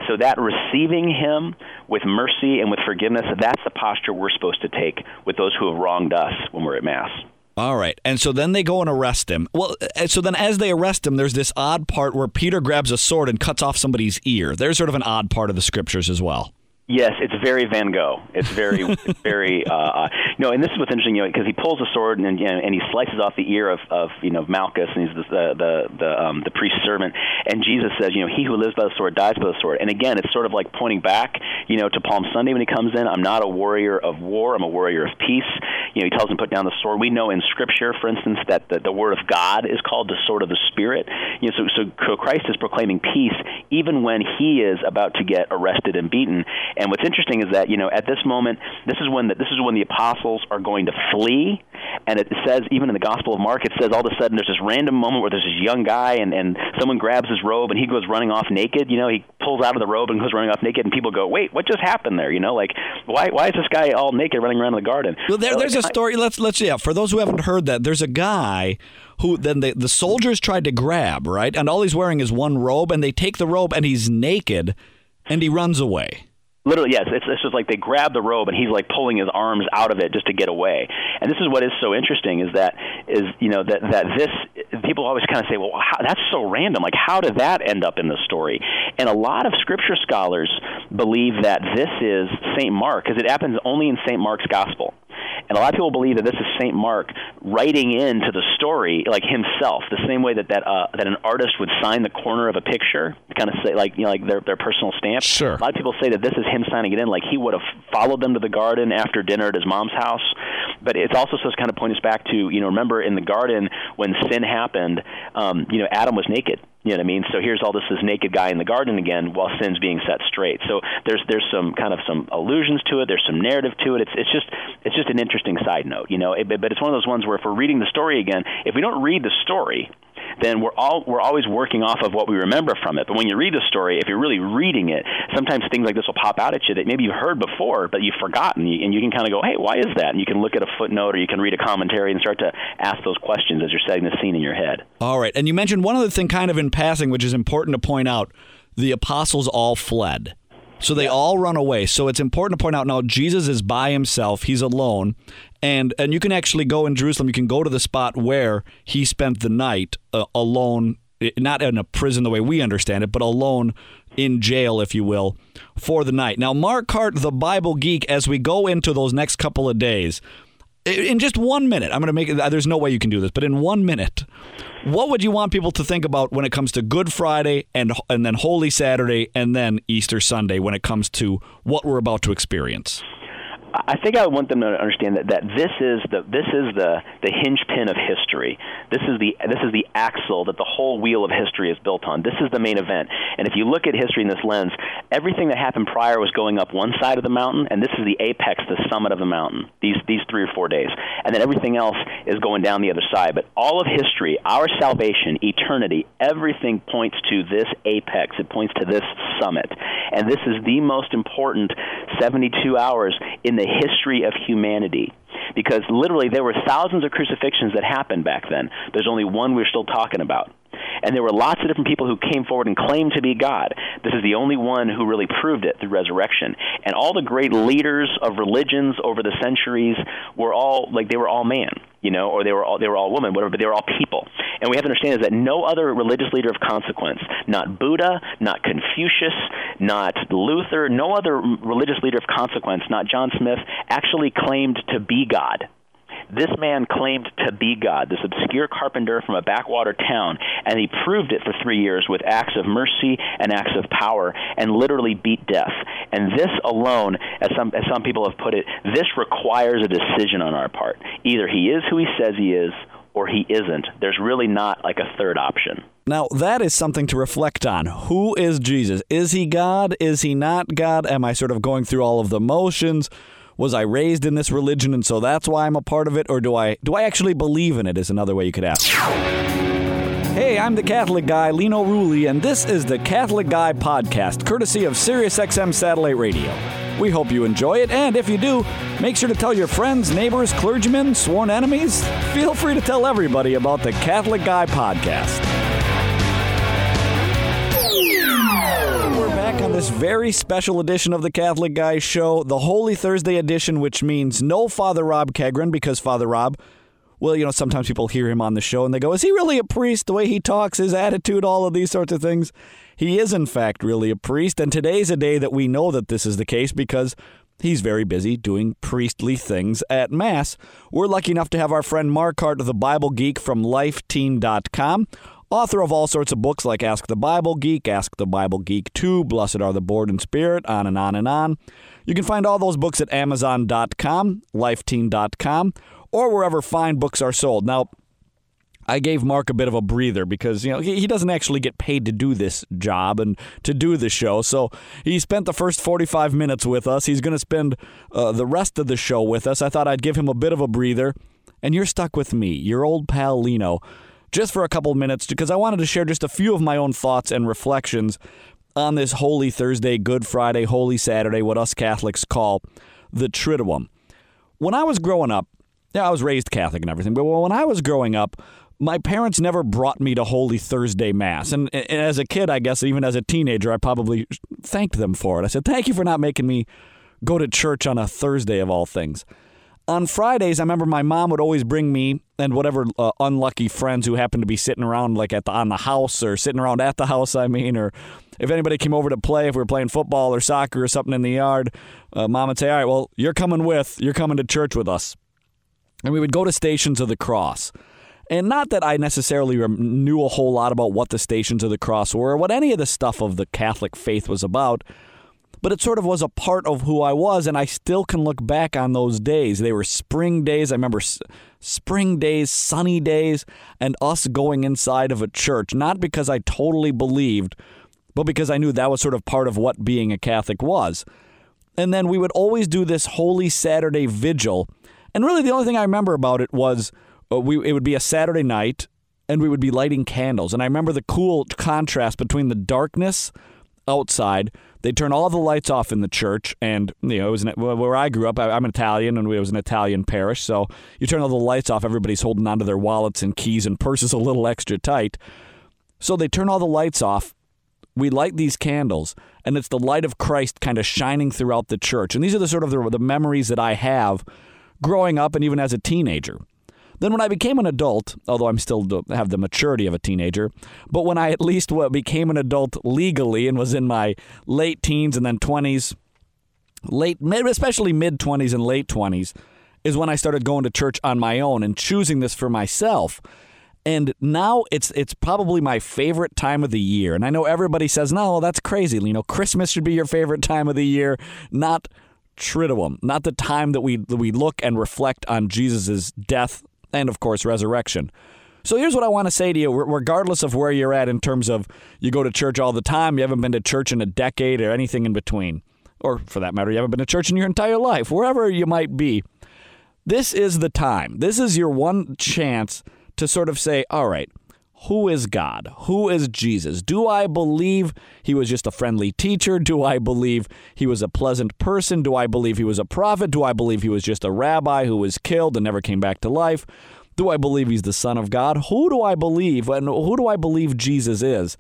So that receiving him with mercy and with forgiveness, that's the posture we're supposed to take with those who have wronged us when we're at mass. All right. And so then they go and arrest him. Well, uh, so then as they arrest him, there's this odd part where Peter grabs a sword and cuts off somebody's ear. There's sort of an odd part of the scriptures as well. Yes, it's very Van Gogh. It's very, <laughs> it's very, uh, uh, you know, and this is what's interesting, you know, because he pulls a sword and, you know, and he slices off the ear of, of you know, Malchus, and he's the the the the, um, the priest's servant. And Jesus says, you know, he who lives by the sword dies by the sword. And again, it's sort of like pointing back, you know, to Palm Sunday when he comes in. I'm not a warrior of war. I'm a warrior of peace. You know, he tells him to put down the sword. We know in Scripture, for instance, that the, the word of God is called the sword of the Spirit. You know, so so Christ is proclaiming peace even when he is about to get arrested and beaten. And what's interesting is that you know at this moment, this is when the, this is when the apostles are going to flee, and it says even in the Gospel of Mark, it says all of a sudden there's this random moment where there's this young guy and and someone grabs his robe and he goes running off naked. You know, he pulls out of the robe and goes running off naked, and people go, "Wait, what just happened there?" You know, like why why is this guy all naked running around in the garden? Well, there, there's like, a story. Let's let's yeah. For those who haven't heard that, there's a guy who then the, the soldiers tried to grab, right? And all he's wearing is one robe, and they take the robe, and he's naked, and he runs away. Literally, yes. It's, it's just like they grab the robe and he's like pulling his arms out of it just to get away. And this is what is so interesting is that is you know that that this people always kind of say, well, how, that's so random. Like, how did that end up in the story? And a lot of scripture scholars believe that this is Saint Mark because it happens only in Saint Mark's gospel. And a lot of people believe that this is Saint Mark writing into the story like himself, the same way that that uh, that an artist would sign the corner of a picture, kind of say like you know like their their personal stamp. Sure. A lot of people say that this is him signing it in, like he would have followed them to the garden after dinner at his mom's house. But it's also supposed to kind of point us back to you know remember in the garden when sin happened, um, you know Adam was naked you know what I mean? So here's all this this naked guy in the garden again, while sin's being set straight. So there's there's some kind of some allusions to it. There's some narrative to it. It's it's just it's just an interesting side note, you know. It, but it's one of those ones where if we're reading the story again, if we don't read the story, then we're all we're always working off of what we remember from it. But when you read the story, if you're really reading it, sometimes things like this will pop out at you that maybe you've heard before, but you've forgotten, and you can kind of go, "Hey, why is that?" And you can look at a footnote or you can read a commentary and start to ask those questions as you're setting the scene in your head. All right, and you mentioned one other thing, kind of in passing, which is important to point out: the apostles all fled. So they yeah. all run away. So it's important to point out now Jesus is by himself. He's alone and and you can actually go in Jerusalem. You can go to the spot where he spent the night uh, alone, not in a prison the way we understand it, but alone in jail, if you will, for the night. Now, Mark Hart, the Bible geek, as we go into those next couple of days, in just one minute, I'm going to make it. There's no way you can do this, but in one minute, what would you want people to think about when it comes to Good Friday and and then Holy Saturday and then Easter Sunday when it comes to what we're about to experience? I think I want them to understand that, that this is the this is the the hinge pin of history. This is the this is the axle that the whole wheel of history is built on. This is the main event. And if you look at history in this lens, everything that happened prior was going up one side of the mountain, and this is the apex, the summit of the mountain. These these three or four days, and then everything else is going down the other side. But all of history, our salvation, eternity, everything points to this apex. It points to this summit, and this is the most important 72 hours in the history of humanity because literally there were thousands of crucifixions that happened back then. There's only one we're still talking about. And there were lots of different people who came forward and claimed to be God. This is the only one who really proved it through resurrection. And all the great leaders of religions over the centuries were all like they were all man, you know, or they were all they were all women, whatever, but they were all people. And we have to understand is that no other religious leader of consequence, not Buddha, not Confucius, not Luther, no other religious leader of consequence, not John Smith, actually claimed to be God. This man claimed to be God, this obscure carpenter from a backwater town, and he proved it for three years with acts of mercy and acts of power, and literally beat death. And this alone, as some as some people have put it, this requires a decision on our part. Either he is who he says he is, or he isn't. There's really not like a third option. Now, that is something to reflect on. Who is Jesus? Is he God? Is he not God? Am I sort of going through all of the motions? Was I raised in this religion and so that's why I'm a part of it or do I do I actually believe in it is another way you could ask. Hey, I'm the Catholic guy, Lino Rulli, and this is the Catholic Guy podcast, courtesy of SiriusXM Satellite Radio. We hope you enjoy it, and if you do, make sure to tell your friends, neighbors, clergymen, sworn enemies. Feel free to tell everybody about the Catholic Guy podcast. This very special edition of the Catholic Guy Show, the Holy Thursday edition, which means no Father Rob Keighron because Father Rob, well, you know, sometimes people hear him on the show and they go, Is he really a priest? The way he talks, his attitude, all of these sorts of things. He is, in fact, really a priest. And today's a day that we know that this is the case because He's very busy doing priestly things at Mass. We're lucky enough to have our friend Mark Hart, the Bible Geek from LifeTeen.com, author of all sorts of books like Ask the Bible Geek, Ask the Bible Geek 2, Blessed Are the Bored in Spirit, on and on and on. You can find all those books at Amazon.com, Lifeteen.com, or wherever fine books are sold. Now, I gave Mark a bit of a breather because you know he, doesn't actually get paid to do this job and to do the show. So he spent the first 45 minutes with us. He's going to spend uh, the rest of the show with us. I thought I'd give him a bit of a breather, and you're stuck with me, your old pal Lino just for a couple minutes because I wanted to share just a few of my own thoughts and reflections on this Holy Thursday, Good Friday, Holy Saturday, what us Catholics call the Triduum. When I was growing up, yeah, I was raised Catholic and everything, but when I was growing up, my parents never brought me to Holy Thursday Mass. And, and, as a kid, I guess, even as a teenager, I probably thanked them for it. I said, Thank you for not making me go to church on a Thursday of all things on Fridays, I remember my mom would always bring me and whatever uh, unlucky friends who happened to be sitting around, like at the on the house or sitting around at the house. I mean, or if anybody came over to play, if we were playing football or soccer or something in the yard, uh, mom would say, "All right, well, you're coming with, you're coming to church with us," and we would go to Stations of the Cross. And not that I necessarily knew a whole lot about what the Stations of the Cross were, or what any of the stuff of the Catholic faith was about but it sort of was a part of who I was, and I still can look back on those days. They were spring days. I remember s- spring days, sunny days, and us going inside of a church, not because I totally believed, but because I knew that was sort of part of what being a Catholic was. And then we would always do this Holy Saturday vigil. And really, the only thing I remember about it was uh, we, it would be a Saturday night, and we would be lighting candles. And I remember the cool contrast between the darkness outside. They turn all the lights off in the church, and you know, it was an, where I grew up. I, am an Italian, and it was an Italian parish, so you turn all the lights off. Everybody's holding onto their wallets and keys and purses a little extra tight. So they turn all the lights off. We light these candles, and it's the light of Christ kind of shining throughout the church. And these are the sort of the, the memories that I have growing up, and even as a teenager. Then, when I became an adult, although I'm still have the maturity of a teenager, but when I at least became an adult legally and was in my late teens and then 20s, late, especially mid 20s and late 20s, is when I started going to church on my own and choosing this for myself. And now it's it's probably my favorite time of the year. And I know everybody says, "No, that's crazy. You know, Christmas should be your favorite time of the year, not Triduum, not the time that we that we look and reflect on Jesus' death, and of course resurrection. So here's what I want to say to you, regardless of where you're at in terms of you go to church all the time, you haven't been to church in a decade or anything in between, or for that matter, you haven't been to church in your entire life, wherever you might be. This is the time. This is your one chance to sort of say, all right, who is God? Who is Jesus? Do I believe he was just a friendly teacher? Do I believe he was a pleasant person? Do I believe he was a prophet? Do I believe he was just a rabbi who was killed and never came back to life? Do I believe he's the Son of God? Who do I believe? And who do I believe Jesus is?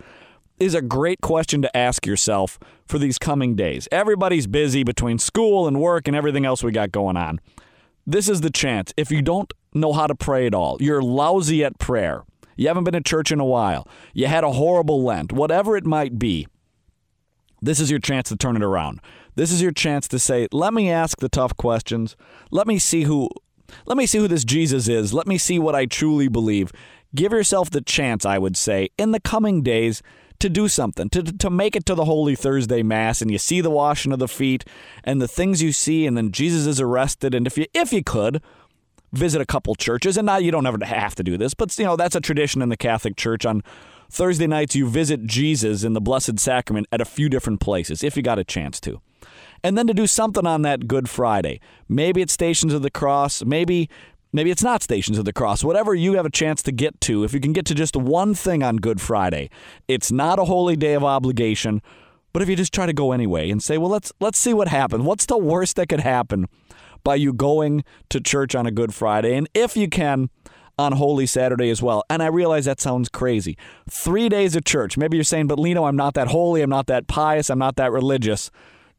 Is a great question to ask yourself for these coming days. Everybody's busy between school and work and everything else we got going on. This is the chance. If you don't know how to pray at all, you're lousy at prayer You haven't been to church in a while. You had a horrible Lent. Whatever it might be, this is your chance to turn it around. This is your chance to say, "Let me ask the tough questions. Let me see who let me see who this Jesus is. Let me see what I truly believe." Give yourself the chance, I would say, in the coming days to do something, to, to make it to the Holy Thursday Mass, and you see the washing of the feet and the things you see, and then Jesus is arrested. And if you if you could, visit a couple churches, and now you don't ever have to do this, but you know that's a tradition in the Catholic Church. On Thursday nights, you visit Jesus in the Blessed Sacrament at a few different places, if you got a chance to. And then to do something on that Good Friday. Maybe it's Stations of the Cross. Maybe maybe it's not Stations of the Cross. Whatever you have a chance to get to, if you can get to just one thing on Good Friday, it's not a holy day of obligation. But if you just try to go anyway and say, well, let's let's see what happens. What's the worst that could happen by you going to church on a Good Friday? And if you can, on Holy Saturday as well. And I realize that sounds crazy. Three days of church. Maybe you're saying, but Lino, I'm not that holy, I'm not that pious, I'm not that religious.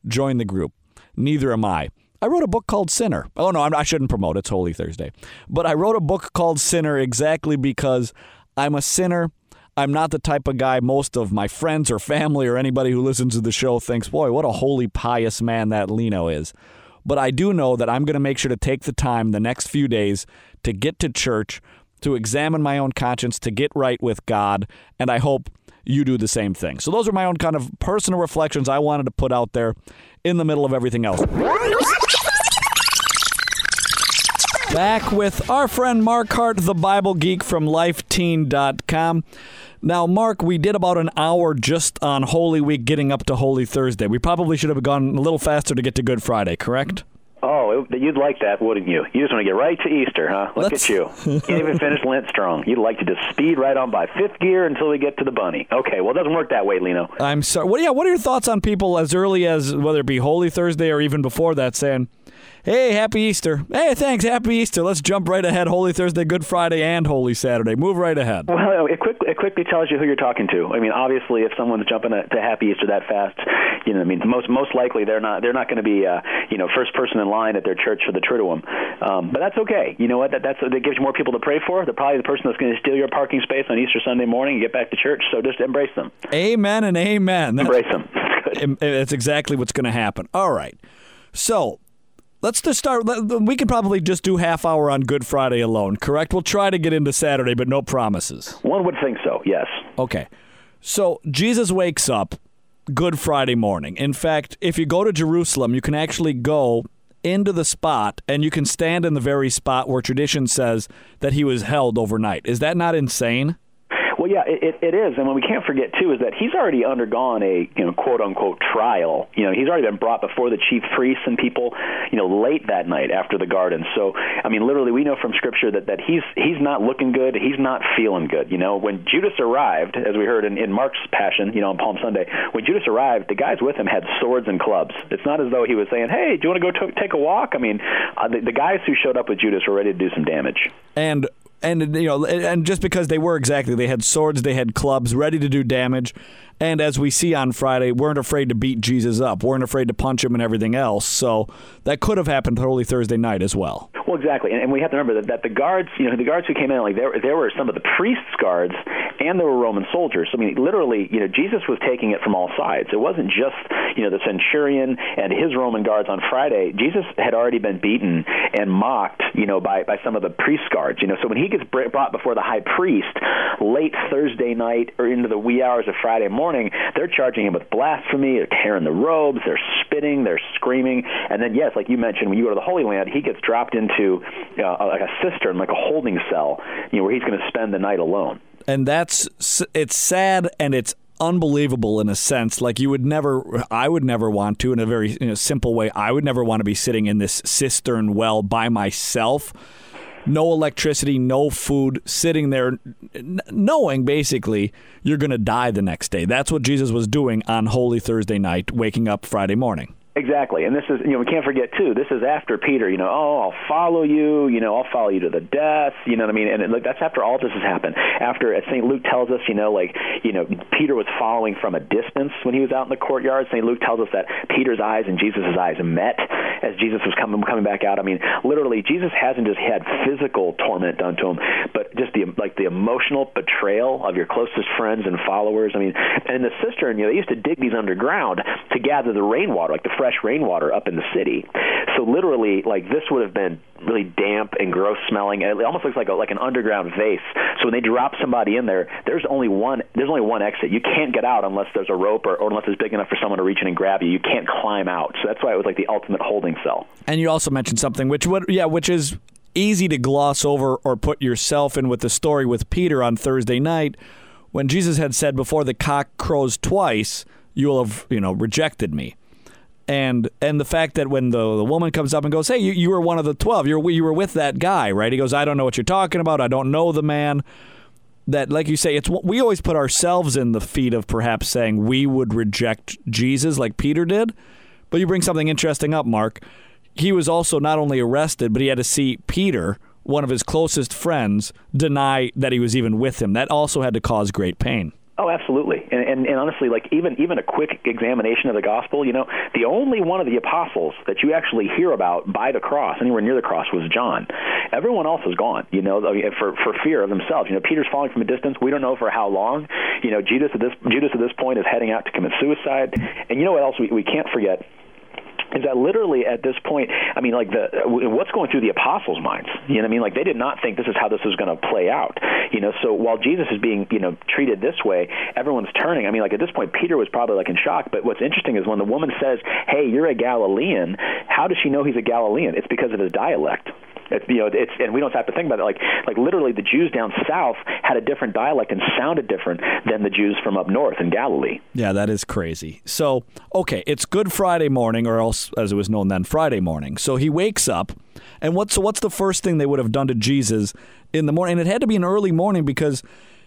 Join the group. Neither am I. I wrote a book called Sinner. Oh, no, I shouldn't promote It's Holy Thursday. But I wrote a book called Sinner exactly because I'm a sinner. I'm not the type of guy most of my friends or family or anybody who listens to the show thinks, boy, what a holy, pious man that Lino is. But I do know that I'm going to make sure to take the time the next few days to get to church, to examine my own conscience, to get right with God, and I hope you do the same thing. So, those are my own kind of personal reflections I wanted to put out there in the middle of everything else. Back with our friend Mark Hart, the Bible geek from lifeteen.com. Now, Mark, we did about an hour just on Holy Week getting up to Holy Thursday. We probably should have gone a little faster to get to Good Friday, correct? Oh, it, you'd like that, wouldn't you? You just want to get right to Easter, huh? Look Let's- at you. You Can't even finish Lent strong. You'd like to just speed right on by fifth gear until we get to the bunny. Okay, well, it doesn't work that way, Lino. I'm sorry. What, yeah, what are your thoughts on people as early as whether it be Holy Thursday or even before that saying, "Hey, happy Easter." Hey, thanks, happy Easter. Let's jump right ahead. Holy Thursday, Good Friday, and Holy Saturday. Move right ahead. Well, it quickly, it quickly tells you who you're talking to. I mean, obviously, if someone's jumping to, Happy Easter that fast, you know, I mean, most most likely they're not they're not going to be, uh, you know, first person in line at their church for the Triduum. Um, but that's okay. You know what? That that's that gives you more people to pray for. They're probably the person that's going to steal your parking space on Easter Sunday morning and get back to church. So just embrace them. Amen and amen. That- Embrace them. <laughs> That's exactly what's going to happen. All right. So let's just start. We could probably just do half hour on Good Friday alone, correct? We'll try to get into Saturday, but no promises. One would think so. Yes. Okay. So Jesus wakes up Good Friday morning. In fact, if you go to Jerusalem, you can actually go into the spot and you can stand in the very spot where tradition says that he was held overnight. Is that not insane? Well, yeah, it, it, it is, and what we can't forget too is that he's already undergone a you know quote unquote trial. You know, he's already been brought before the chief priests and people, you know, late that night after the garden. So, I mean, literally, we know from Scripture that that he's he's not looking good, he's not feeling good. You know, when Judas arrived, as we heard in, in Mark's Passion, you know, on Palm Sunday, when Judas arrived, the guys with him had swords and clubs. It's not as though he was saying, "Hey, do you want to go t- take a walk?" I mean, uh, the, the guys who showed up with Judas were ready to do some damage. and and you know and just because they were exactly they had swords they had clubs ready to do damage. And as we see on friday weren't afraid to beat jesus up weren't afraid to punch him and everything else. So that could have happened holy thursday night as well. Well, exactly, and, and we have to remember that, that the guards, you know, the guards who came in, like there, there were some of the priests' guards, and there were Roman soldiers. I mean, literally, you know, Jesus was taking it from all sides. It wasn't just, you know, the centurion and his Roman guards on Friday. Jesus had already been beaten and mocked, you know, by by some of the priest guards. You know, so when he gets brought before the high priest late Thursday night or into the wee hours of Friday morning, they're charging him with blasphemy. They're tearing the robes. They're spitting. They're screaming. And then, yes, like you mentioned, when you go to the Holy Land, he gets dropped into uh, like a cistern, like a holding cell, you know, where he's going to spend the night alone. And that's it's sad and it's unbelievable in a sense. Like you would never i would never want to in a very simple way i would never want to be sitting in this cistern well by myself. No electricity no food sitting there knowing basically you're going to die the next day. That's what jesus was doing on holy thursday night waking up friday morning Exactly, and this is you know we can't forget too. This is after Peter. You know, oh, I'll follow you. You know, I'll follow you to the death. You know what I mean? And it, that's after all this has happened. After as Saint Luke tells us, you know, like you know, Peter was following from a distance when he was out in the courtyard. Saint Luke tells us that Peter's eyes and Jesus' eyes met as Jesus was coming coming back out. I mean, literally, Jesus hasn't just had physical torment done to him, but just the like the emotional betrayal of your closest friends and followers. I mean, and the cistern, you know, they used to dig these underground to gather the rainwater, like the fresh rainwater up in the city. So literally, like this would have been really damp and gross smelling. It almost looks like a, like an underground vase. So when they drop somebody in there, there's only one there's only one exit. You can't get out unless there's a rope or, or unless it's big enough for someone to reach in and grab you. You can't climb out. So that's why it was like the ultimate holding cell. And you also mentioned something which would yeah, which is easy to gloss over or put yourself in with the story with Peter on Thursday night when Jesus had said before the cock crows twice, you will have, you know, rejected me and and the fact that when the, the woman comes up and goes, "Hey, you, you were one of the 12. You were you were with that guy, right?" He goes, "I don't know what you're talking about. I don't know the man." That, like you say, it's we always put ourselves in the feet of perhaps saying we would reject Jesus, like Peter did. But you bring something interesting up, Mark. He was also not only arrested, but he had to see Peter, one of his closest friends, deny that he was even with him. That also had to cause great pain. Oh, absolutely. And, and, and honestly, like even even a quick examination of the gospel, you know, the only one of the apostles that you actually hear about by the cross, anywhere near the cross, was John. Everyone else is gone. You know, for for fear of themselves. You know, Peter's falling from a distance. We don't know for how long. You know, Judas at this Judas at this point is heading out to commit suicide. And you know what else we, we can't forget is that literally at this point, I mean, like the what's going through the apostles' minds? You know what I mean? Like they did not think this is how this was going to play out. You know, so while Jesus is being you know treated this way, everyone's turning. I mean, like at this point, Peter was probably like in shock. But what's interesting is when the woman says, "Hey, you're a Galilean," how does she know he's a Galilean? It's because of his dialect. You know, it's and we don't have to think about it. Like like literally, the Jews down south had a different dialect and sounded different than the Jews from up north in Galilee. Yeah, that is crazy. So okay, it's Good Friday morning, or else as it was known then, Friday morning. So he wakes up, and what's so what's the first thing they would have done to Jesus in the morning? And it had to be an early morning because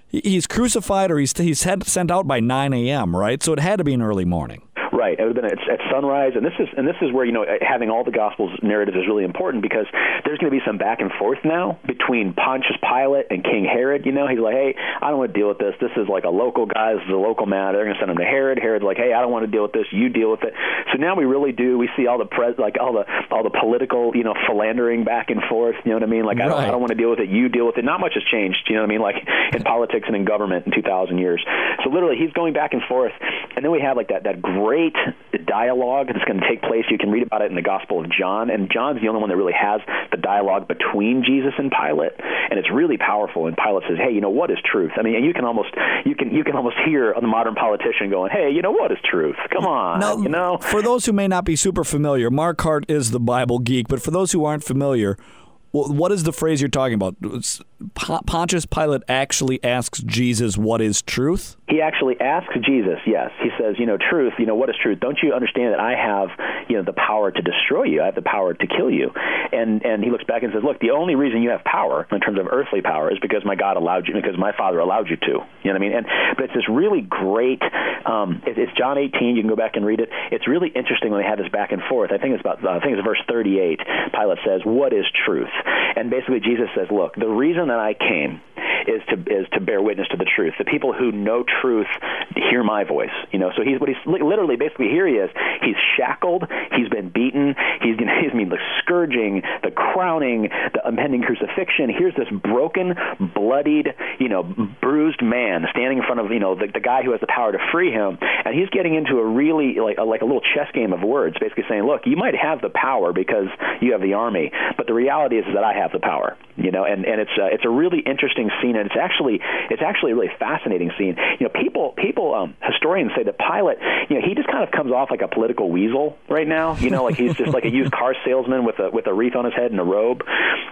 he's crucified or he's he's sent out by 9 a.m. Right, so it had to be an early morning. Right. It would have been at, at sunrise, and this is and this is where you know having all the Gospels narratives is really important because there's going to be some back and forth now between Pontius Pilate and King Herod. You know, he's like, hey, I don't want to deal with this. This is like a local guy. This is a local matter. They're going to send him to Herod. Herod's like, hey, I don't want to deal with this. You deal with it. So now we really do. We see all the pres like all the all the political you know philandering back and forth. You know what I mean? Like right. I don't I don't want to deal with it. You deal with it. Not much has changed. You know what I mean? Like in politics and in government in 2,000 years. So literally, he's going back and forth, and then we have like that that great dialogue that's going to take place. You can read about it in the Gospel of John, and John's the only one that really has the dialogue between Jesus and Pilate, and it's really powerful. And Pilate says, "Hey, you know what is truth?" I mean, and you can almost you can you can almost hear the modern politician going, "Hey, you know what is truth? Come on, now, you know." For those who may not be super familiar, Mark Hart is the Bible geek, but for those who aren't familiar, what is the phrase you're talking about? Pontius Pilate actually asks Jesus, "What is truth?" He actually asks Jesus. Yes, he says, "You know, truth. You know, what is truth? Don't you understand that I have, you know, the power to destroy you? I have the power to kill you." And and he looks back and says, "Look, the only reason you have power in terms of earthly power is because my God allowed you, because my Father allowed you to." You know what I mean? And but it's this really great. Um, it, it's John 18. You can go back and read it. It's really interesting when they have this back and forth. I think it's about. Uh, I think it's verse 38. Pilate says, "What is truth?" And basically, Jesus says, "Look, the reason that I came is to is to bear witness to the truth. The people who know truth hear my voice. You know, so he's what he's literally basically here. He is. He's shackled. He's been beaten. He's <laughs> he's I mean the scourging, the crowning, the impending crucifixion. Here's this broken, bloodied, you know, bruised man standing in front of you know the, the guy who has the power to free him, and he's getting into a really like a, like a little chess game of words, basically saying, look, you might have the power because you have the army, but the reality is that I have the power. You know, and and it's uh, it's a really interesting scene, and it's actually it's actually a really fascinating scene. You know, people people um, historians say that Pilate, you know, he just kind of comes off like a political weasel right now. You know, like he's just like a <laughs> used car salesman with a with a wreath on his head and a robe.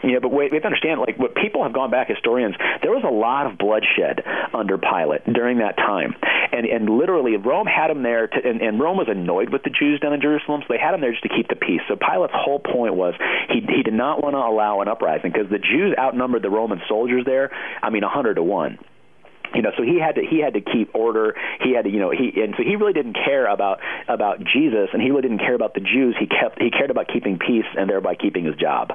You know, but wait, we have to understand, like what people have gone back, historians, there was a lot of bloodshed under Pilate during that time, and and literally Rome had him there, to, and, and Rome was annoyed with the Jews down in Jerusalem, so they had him there just to keep the peace. So Pilate's whole point was he he did not want to allow an uprising because the Jews outnumbered the Roman soldiers there. I mean, a hundred to one. You know so he had to he had to keep order. He had to you know he and so he really didn't care about about jesus and he really didn't care about the jews. He kept he cared about keeping peace and thereby keeping his job.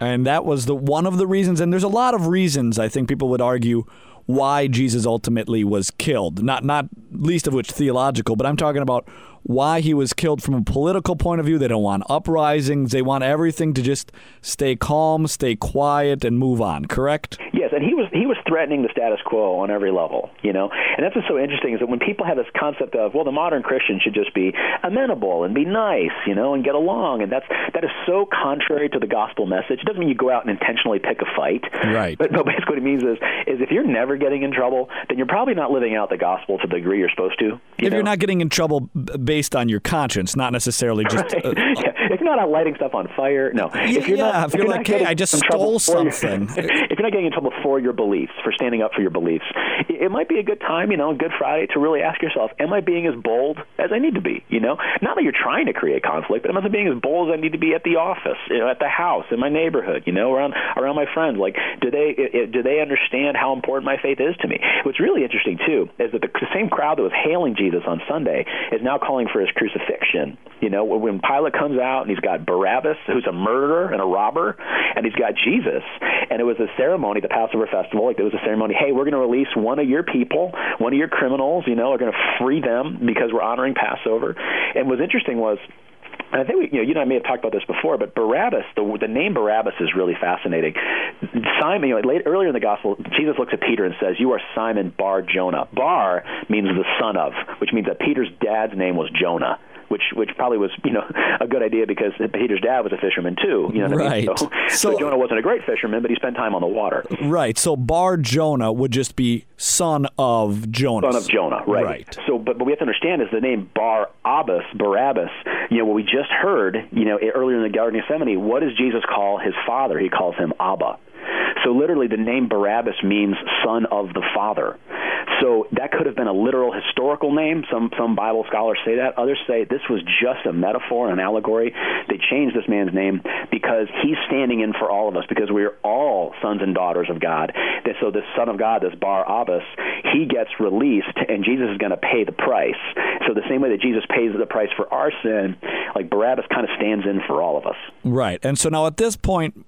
And that was the one of the reasons and there's a lot of reasons i think people would argue why jesus ultimately was killed. Not not least of which theological but i'm talking about why he was killed from a political point of view. They don't want uprisings. They want everything to just stay calm, stay quiet, and move on. Correct? And he was he was threatening the status quo on every level. You know, and that's what's so interesting is that when people have this concept of well, the modern Christian should just be amenable and be nice, you know, and get along, and that's that is so contrary to the gospel message. It doesn't mean you go out and intentionally pick a fight, right? But, but basically, what it means is is if you're never getting in trouble, then you're probably not living out the gospel to the degree you're supposed to. You if know? you're not getting in trouble based on your conscience, not necessarily just. Right. Uh, <laughs> yeah. If you're not lighting stuff on fire, no. Yeah, if you're yeah, not, if you're, like, hey, I just stole something. <laughs> If you're not getting in trouble for your beliefs, for standing up for your beliefs, it, it, might be a good time, you know, Good Friday, to really ask yourself, am I being as bold as I need to be? You know, not that you're trying to create conflict, but am I being as bold as I need to be at the office, you know, at the house, in my neighborhood, you know, around around my friends? Like, do they it, do they understand how important my faith is to me? What's really interesting too is that the same crowd that was hailing Jesus on Sunday is now calling for his crucifixion. You know, when Pilate comes out and he's got Barabbas, who's a murderer and a robber, and he's got Jesus, and it was a ceremony, the Passover festival, like there was a ceremony. Hey, we're going to release one of your people, one of your criminals. You know, we're going to free them because we're honoring Passover. And what's interesting was and I think we, you know, you and I may have talked about this before, but Barabbas, the, the name Barabbas is really fascinating. Simon, you know, late, earlier in the gospel, Jesus looks at Peter and says, "You are Simon Bar Jonah." Bar means the son of, which means that Peter's dad's name was Jonah which which probably was you know <laughs> a good idea because Peter's dad was a fisherman too. You know what right. I mean? So, <laughs> so, so, Jonah wasn't a great fisherman, but he spent time on the water. Right. So Bar Jonah would just be son of Jonah. Son of Jonah. Right. Right. So, but, but we have to understand is the name Bar Abbas, Barabbas. You know what we just heard. You know earlier in the Garden of Gethsemane, what does Jesus call his father? He calls him Abba. So literally, the name Barabbas means son of the father. So that could have been a literal historical name. Some some Bible scholars say that. Others say this was just a metaphor, an allegory. They changed this man's name because he's standing in for all of us because we are all sons and daughters of God. And So this son of God, this Bar Abbas, he gets released, and Jesus is going to pay the price. So the same way that Jesus pays the price for our sin, like Barabbas kind of stands in for all of us. Right. And so now at this point,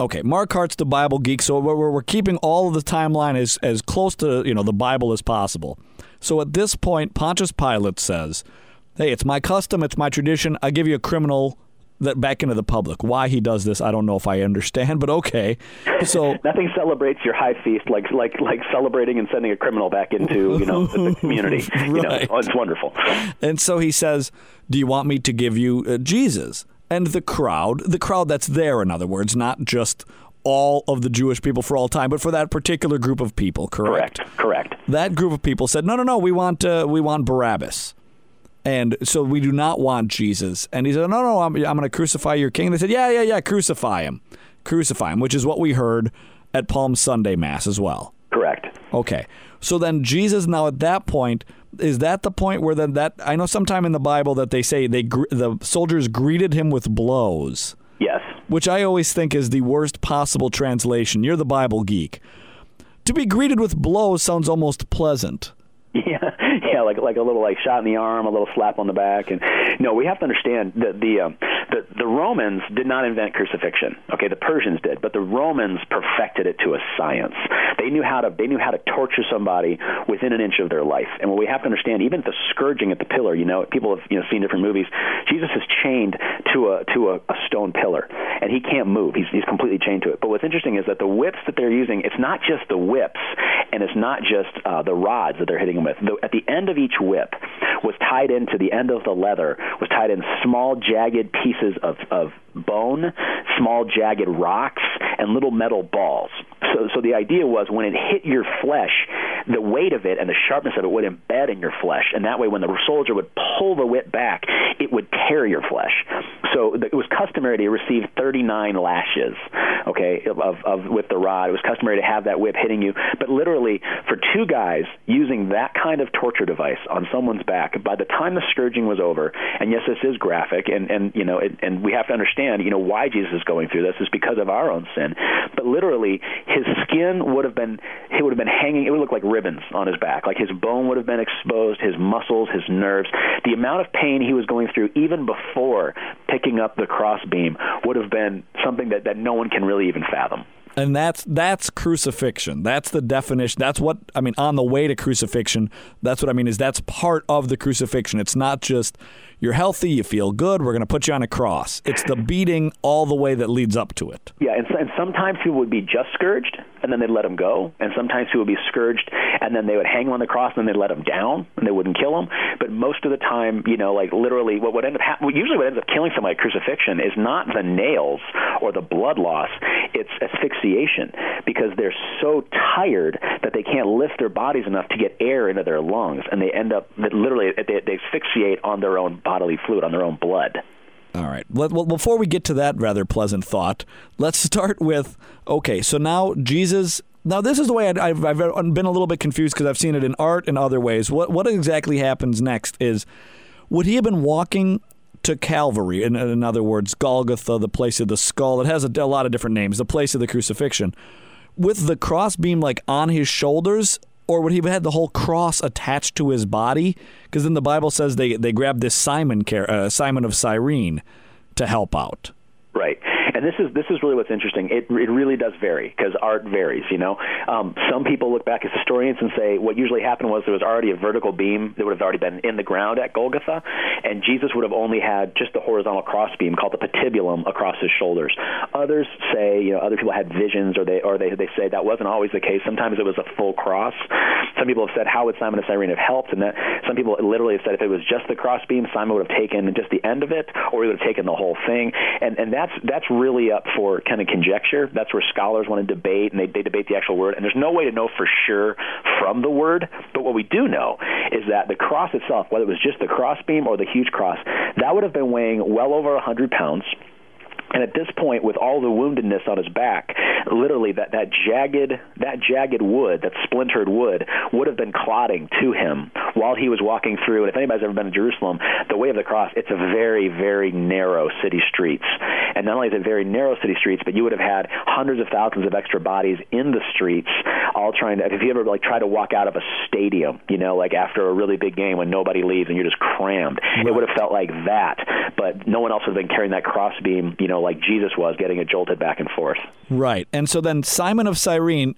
Okay, Mark Hart's the Bible geek, so we're, we're keeping all of the timeline as, as close to you know the Bible as possible. So at this point, Pontius Pilate says, "Hey, it's my custom, it's my tradition. I give you a criminal that back into the public. Why he does this, I don't know if I understand, but okay. So <laughs> nothing celebrates your high feast like like like celebrating and sending a criminal back into you know the <laughs> community. right. You know, oh, it's wonderful. And so he says, "Do you want me to give you uh, Jesus?" And the crowd, the crowd that's there, in other words, not just all of the Jewish people for all time, but for that particular group of people, correct? Correct. Correct. That group of people said, "No, no, no, we want uh, we want Barabbas." And so we do not want Jesus. And he said, No, no, I'm, I'm going to crucify your king. And They said, Yeah, yeah, yeah, crucify him. Crucify him, which is what we heard at Palm Sunday Mass as well. Correct. Okay. So then Jesus now at that point is that the point where then that I know sometime in the Bible that they say they the soldiers greeted him with blows. Yes. Which I always think is the worst possible translation. You're the Bible geek. To be greeted with blows sounds almost pleasant. <laughs> Yeah, yeah, like like a little like shot in the arm, a little slap on the back, and no, we have to understand that the um, the the Romans did not invent crucifixion. Okay, the Persians did, but the Romans perfected it to a science. They knew how to they knew how to torture somebody within an inch of their life. And what we have to understand, even the scourging at the pillar, you know, people have you know seen different movies. Jesus is chained to a to a, a stone pillar, and he can't move. He's he's completely chained to it. But what's interesting is that the whips that they're using, it's not just the whips, and it's not just uh, the rods that they're hitting him with. The, at the end of each whip was tied into the end of the leather was tied in small jagged pieces of, of bone, small jagged rocks, and little metal balls. So, so the idea was when it hit your flesh, the weight of it and the sharpness of it would embed in your flesh, and that way, when the soldier would pull the whip back, it would tear your flesh. So it was customary to receive 39 lashes. okay, of, of with the rod. It was customary to have that whip hitting you, but literally for two guys using that kind of torture device on someone's back, by the time the scourging was over, and yes, this is graphic, and and you know, it, and we have to understand, you know, why Jesus is going through this is because of our own sin, but literally his skin would have been it would have been hanging. It would look like ribbons on his back, like his bone would have been exposed, his muscles, his nerves. The amount of pain he was going through even before picking up the crossbeam would have been something that, that no one can really even fathom. And that's that's crucifixion. That's the definition. That's what I mean on the way to crucifixion. That's what I mean is that's part of the crucifixion. It's not just you're healthy, you feel good, we're going to put you on a cross. It's the beating all the way that leads up to it. Yeah, and, and sometimes people would be just scourged and then they'd let him go, and sometimes people would be scourged and then they would hang him on the cross and then they'd let him down and they wouldn't kill him. But most of the time, you know, like literally, what would end up ha- usually what ends up killing somebody at crucifixion is not the nails or the blood loss; it's asphyxiation because they're so tired that they can't lift their bodies enough to get air into their lungs, and they end up literally they, they asphyxiate on their own bodily fluid, on their own blood. All right. Well, before we get to that rather pleasant thought, let's start with okay, so now Jesus. Now, this is the way i have I've been a little bit confused because I've seen it in art and other ways. What, what exactly happens next is would he have been walking to Calvary, in, in other words, Golgotha, the place of the skull? It has a, a lot of different names, the place of the crucifixion. With the crossbeam like on his shoulders, or would he have had the whole cross attached to his body? Because then the Bible says they, they grabbed this Simon, uh, Simon of Cyrene to help out. Right and this is this is really what's interesting. It it really does vary because art varies. You know, um, some people look back as historians and say what usually happened was there was already a vertical beam that would have already been in the ground at Golgotha, and Jesus would have only had just the horizontal crossbeam called the patibulum across his shoulders. Others say, you know, other people had visions, or they or they they say that wasn't always the case. Sometimes it was a full cross. Some people have said, how would Simon of Cyrene have helped? And that some people literally have said if it was just the crossbeam, Simon would have taken just the end of it, or he would have taken the whole thing. And and that's that's really really up for kind of conjecture. That's where scholars want to debate, and they, they debate the actual word. And there's no way to know for sure from the word. But what we do know is that the cross itself, whether it was just the crossbeam or the huge cross, that would have been weighing well over 100 pounds. And at this point, with all the woundedness on his back, literally that, that jagged that jagged wood, that splintered wood, would have been clotting to him while he was walking through. And if anybody's ever been to Jerusalem, the way of the cross, it's a very, very narrow city streets. And not only is it very narrow city streets, but you would have had hundreds of thousands of extra bodies in the streets, all trying to. If you ever like try to walk out of a stadium, you know, like after a really big game when nobody leaves and you're just crammed, right. it would have felt like that. But no one else would have been carrying that crossbeam, you know, like Jesus was, getting it jolted back and forth. Right. And so then Simon of Cyrene,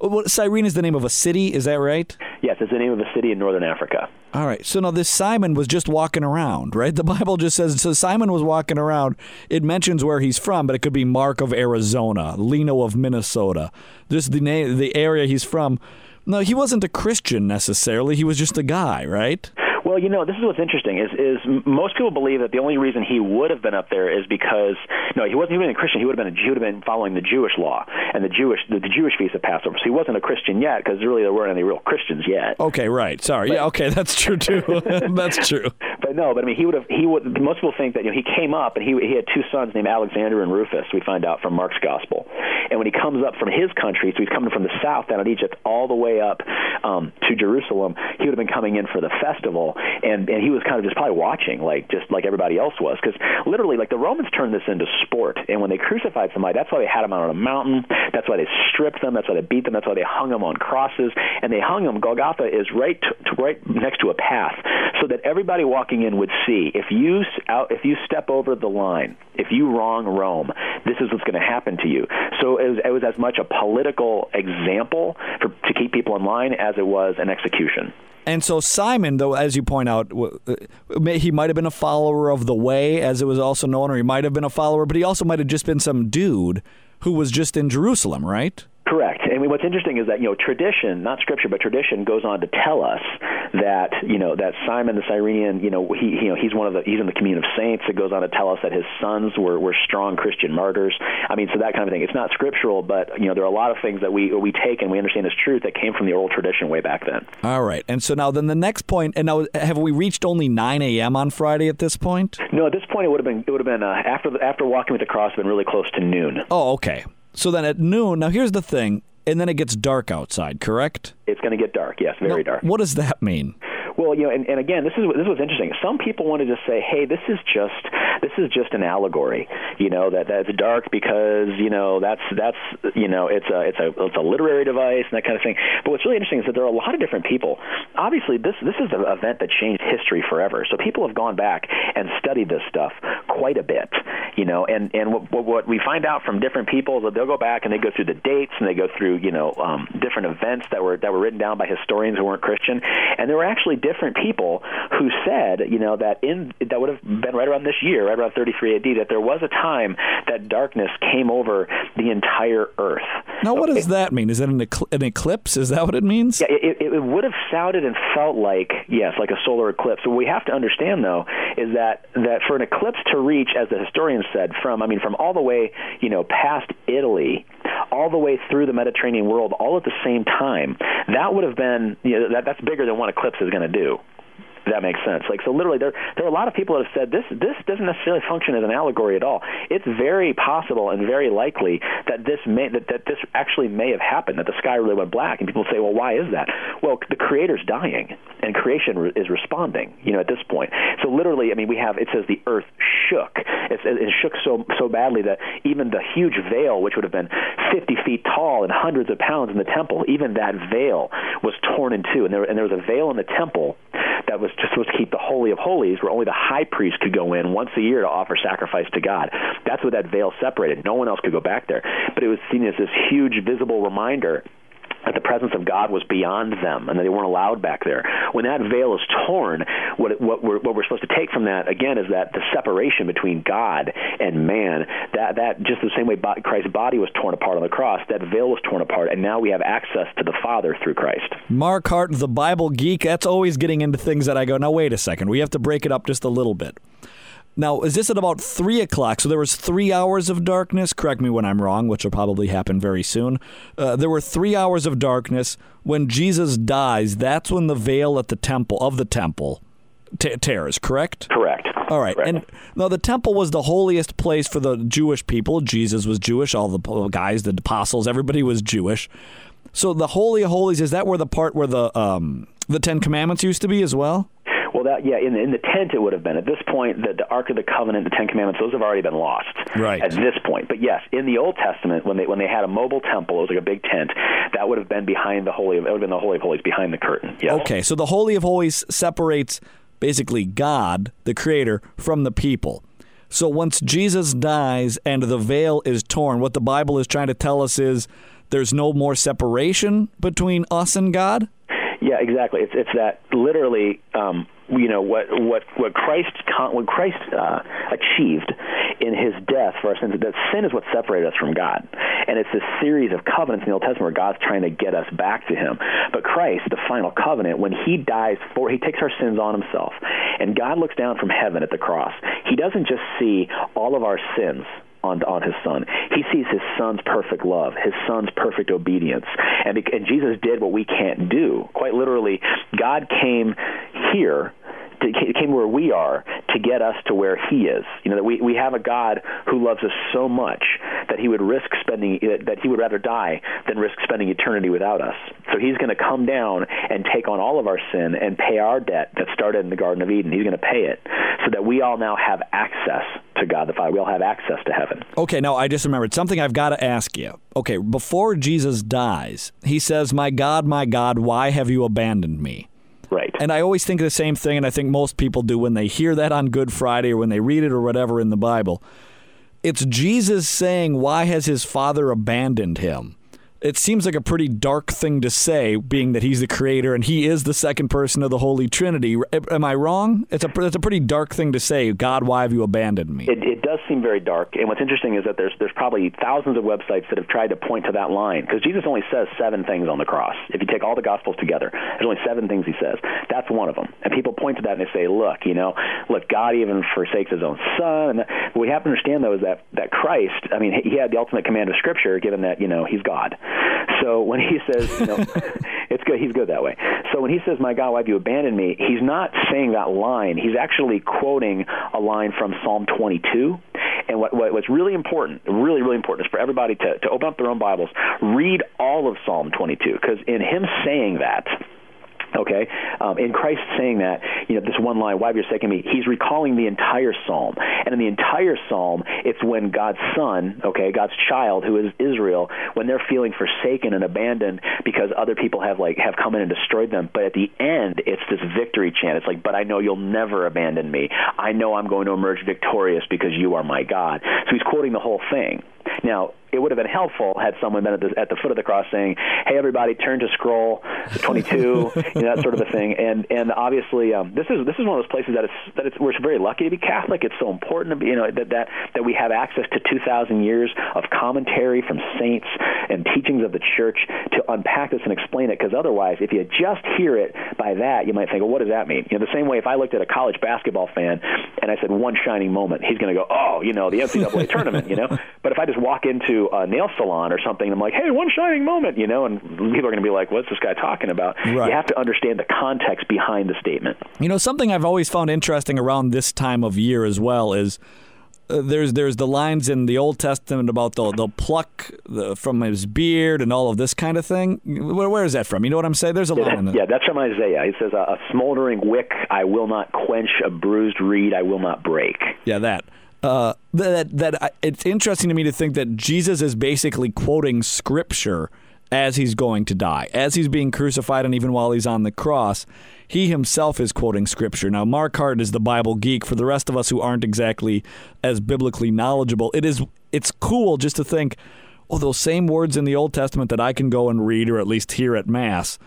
oh, well, Cyrene is the name of a city, is that right? Yes, it's the name of a city in northern Africa. All right. So now this Simon was just walking around, right? The <laughs> Bible just says so Simon was walking around. It mentions where he's from, but it could be Mark of Arizona, Lino of Minnesota. Just the name the area he's from. No, he wasn't a Christian necessarily. He was just a guy, right? Well, you know, this is what's interesting is is most people believe that the only reason he would have been up there is because no, he wasn't even a Christian. He would have been a, he would have been following the Jewish law and the Jewish the, the Jewish feast of Passover. So he wasn't a Christian yet because really there weren't any real Christians yet. Okay, right. Sorry. But, yeah. Okay, that's true too. <laughs> <laughs> that's true. But no, but I mean, he would have he would. Most people think that you know he came up and he he had two sons named Alexander and Rufus. We find out from Mark's gospel, and when he comes up from his country, so he's coming from the south down in Egypt all the way up um, to Jerusalem. He would have been coming in for the festival, and and he was kind of just probably watching, like just like everybody else was, because literally, like the Romans turned this into sport, and when they crucified somebody, that's why they had them out on a mountain. That's why they stripped them. That's why they beat them. That's why they hung them on crosses, and they hung them. Golgotha is right to right next to a path, so that everybody walking in would see if you out if you step over the line, if you wrong Rome, this is what's going to happen to you. So it was, it was as much a political example for, to keep people in line as it was an execution. And so Simon, though, as you point out, uh, he might have been a follower of the way, as it was also known, or he might have been a follower, but he also might have just been some dude who was just in Jerusalem, right? Correct and what's interesting is that you know tradition, not scripture, but tradition goes on to tell us that you know that Simon the Cyrenian, you know, he you know he's one of the he's in the communion of saints. It goes on to tell us that his sons were were strong Christian martyrs. I mean, so that kind of thing. It's not scriptural, but you know there are a lot of things that we we take and we understand as truth that came from the oral tradition way back then. All right, and so now then the next point, and now have we reached only 9 a.m. on Friday at this point? No, at this point it would have been it would have been uh, after the, after walking with the cross, been really close to noon. Oh, okay. So then at noon, now here's the thing, and then it gets dark outside, correct? It's going to get dark. Yes, very now, dark. What does that mean? Well, you know, and, and again, this is this was interesting. Some people wanted to say, "Hey, this is just this is just an allegory." You know that that's dark because you know that's that's you know it's a it's a it's a literary device and that kind of thing. But what's really interesting is that there are a lot of different people. Obviously, this this is an event that changed history forever. So people have gone back and studied this stuff quite a bit. You know, and and what, what we find out from different people is that they'll go back and they go through the dates and they go through you know um, different events that were that were written down by historians who weren't Christian, and there were actually different people who said, you know, that in that would have been right around this year, right around 33 AD, that there was a time that darkness came over the entire earth. Now, what does that mean? Is that an, ecl- an eclipse? Is that what it means? Yeah, it, it, it would have sounded and felt like yes, like a solar eclipse. What we have to understand though is that that for an eclipse to reach, as the historians said, from I mean from all the way you know past Italy, all the way through the Mediterranean world, all at the same time, that would have been you know that that's bigger than one eclipse is going to do that makes sense. Like so, literally, there there are a lot of people that have said this this doesn't necessarily function as an allegory at all. It's very possible and very likely that this may that, that this actually may have happened. That the sky really went black, and people say, well, why is that? Well, the Creator's dying, and creation re- is responding. You know, at this point. So literally, I mean, we have it says the earth shook. It shook so so badly that even the huge veil, which would have been 50 feet tall and hundreds of pounds in the temple, even that veil was torn in two, and there and there was a veil in the temple that was just supposed to keep the holy of holies, where only the high priest could go in once a year to offer sacrifice to God. That's what that veil separated. No one else could go back there. But it was seen as this huge visible reminder that the presence of God was beyond them and that they weren't allowed back there. When that veil is torn, what, what, we're, what we're supposed to take from that, again, is that the separation between God and man, that, that just the same way Christ's body was torn apart on the cross, that veil was torn apart, and now we have access to the Father through Christ. Mark Hart, the Bible geek, that's always getting into things that I go, now wait a second, we have to break it up just a little bit. Now, is this at about three o'clock? So there was three hours of darkness. Correct me when I'm wrong, which will probably happen very soon. Uh, there were three hours of darkness when Jesus dies. That's when the veil at the temple of the temple t- tears. Correct. Correct. All right. Correct. And now the temple was the holiest place for the Jewish people. Jesus was Jewish. All the guys, the apostles, everybody was Jewish. So the holy of holies is that where the part where the um, the Ten Commandments used to be as well? Well, that yeah, in the, in the tent it would have been. At this point, the, the Ark of the Covenant, the Ten Commandments, those have already been lost. Right. At this point, but yes, in the Old Testament, when they when they had a mobile temple, it was like a big tent. That would have been behind the holy. Of, it would have been the holy of holies behind the curtain. Yes. Okay, so the holy of holies separates basically God, the Creator, from the people. So once Jesus dies and the veil is torn, what the Bible is trying to tell us is there's no more separation between us and God. Yeah, exactly. It's it's that literally. Um, you know what what what Christ what Christ uh, achieved in His death for our sins. That sin is what separated us from God, and it's this series of covenants in the Old Testament where God's trying to get us back to Him. But Christ, the final covenant, when He dies for, He takes our sins on Himself, and God looks down from heaven at the cross. He doesn't just see all of our sins on, on his son. He sees his son's perfect love, his son's perfect obedience. And, and Jesus did what we can't do. Quite literally, God came here to, came where we are to get us to where he is. You know that we, we have a God who loves us so much that he would risk spending eh, that he would rather die than risk spending eternity without us. So he's going to come down and take on all of our sin and pay our debt that started in the Garden of Eden. He's going to pay it so that we all now have access to God the Father. We all have access to heaven. Okay, now I just remembered something I've got to ask you. Okay, before Jesus dies, he says, "My God, my God, why have you abandoned me?" Right. And I always think the same thing, and I think most people do when they hear that on Good Friday or when they read it or whatever in the Bible. It's Jesus saying, Why has his father abandoned him? It seems like a pretty dark thing to say, being that he's the creator and he is the second person of the Holy Trinity. Am I wrong? It's a it's a pretty dark thing to say. God, why have you abandoned me? It, it does seem very dark. And what's interesting is that there's there's probably thousands of websites that have tried to point to that line because Jesus only says seven things on the cross. If you take all the Gospels together, there's only seven things he says. That's one of them. And people point to that and they say, look, you know, look, God even forsakes His own Son. And what we have to understand though is that that Christ, I mean, he had the ultimate command of Scripture, given that you know He's God. So when he says, you know, <laughs> it's good, he's good that way. So when he says, "My God, why have you abandoned me?" He's not saying that line. He's actually quoting a line from Psalm 22. And what, what what's really important, really really important, is for everybody to to open up their own Bibles, read all of Psalm 22, because in him saying that Okay, um, in Christ saying that, you know, this one line, "Why have you forsaken me?" He's recalling the entire psalm, and in the entire psalm, it's when God's son, okay, God's child, who is Israel, when they're feeling forsaken and abandoned because other people have like have come in and destroyed them. But at the end, it's this victory chant. It's like, "But I know you'll never abandon me. I know I'm going to emerge victorious because you are my God." So he's quoting the whole thing. Now, it would have been helpful had someone been at the, at the foot of the cross saying, "Hey, everybody, turn to scroll 22," <laughs> you know, that sort of a thing. And and obviously, um, this is this is one of those places that it's that it's we're very lucky to be Catholic. It's so important to be, you know that that that we have access to 2,000 years of commentary from saints and teachings of the Church to unpack this and explain it. Because otherwise, if you just hear it by that, you might think, "Well, what does that mean?" You know, the same way if I looked at a college basketball fan and I said one shining moment, he's going to go, "Oh, you know, the NCAA tournament," you know. <laughs> But if I just walk into a nail salon or something, And I'm like, hey, one shining moment, you know, and people are going to be like, what's this guy talking about? Right. You have to understand the context behind the statement. You know, something I've always found interesting around this time of year as well is. Uh, there's there's the lines in the Old Testament about the the pluck the, from his beard and all of this kind of thing. Where, where is that from? You know what I'm saying? There's a yeah, line. That, yeah, that's from Isaiah. It says, "A smoldering wick I will not quench; a bruised reed I will not break." Yeah, that. Uh, that that it's interesting to me to think that Jesus is basically quoting scripture as he's going to die, as he's being crucified, and even while he's on the cross, he himself is quoting scripture. Now, Mark Hart is the Bible geek. For the rest of us who aren't exactly as biblically knowledgeable, it is it's cool just to think, oh, those same words in the Old Testament that I can go and read or at least hear at Mass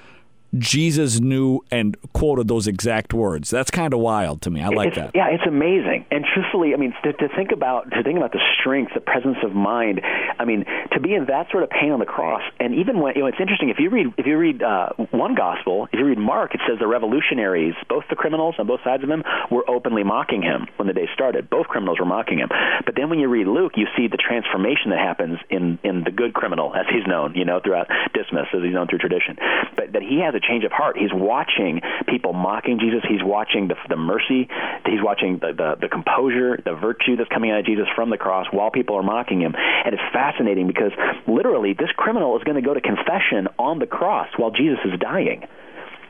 Jesus knew and quoted those exact words. That's kind of wild to me. I like it's, that. Yeah, it's amazing. And truthfully, I mean, to, to, think about to think about the strength, the presence of mind. I mean, to be in that sort of pain on the cross, and even when you know, it's interesting. If you read if you read uh, one gospel, if you read Mark, it says the revolutionaries, both the criminals on both sides of him, were openly mocking him when the day started. Both criminals were mocking him. But then when you read Luke, you see the transformation that happens in in the good criminal, as he's known, you know, throughout Dismas, as he's known through tradition. But that he has a change of heart. He's watching people mocking Jesus. He's watching the, the mercy. He's watching the, the, the composure, the virtue that's coming out of Jesus from the cross while people are mocking him. And it's fascinating because literally this criminal is going to go to confession on the cross while Jesus is dying.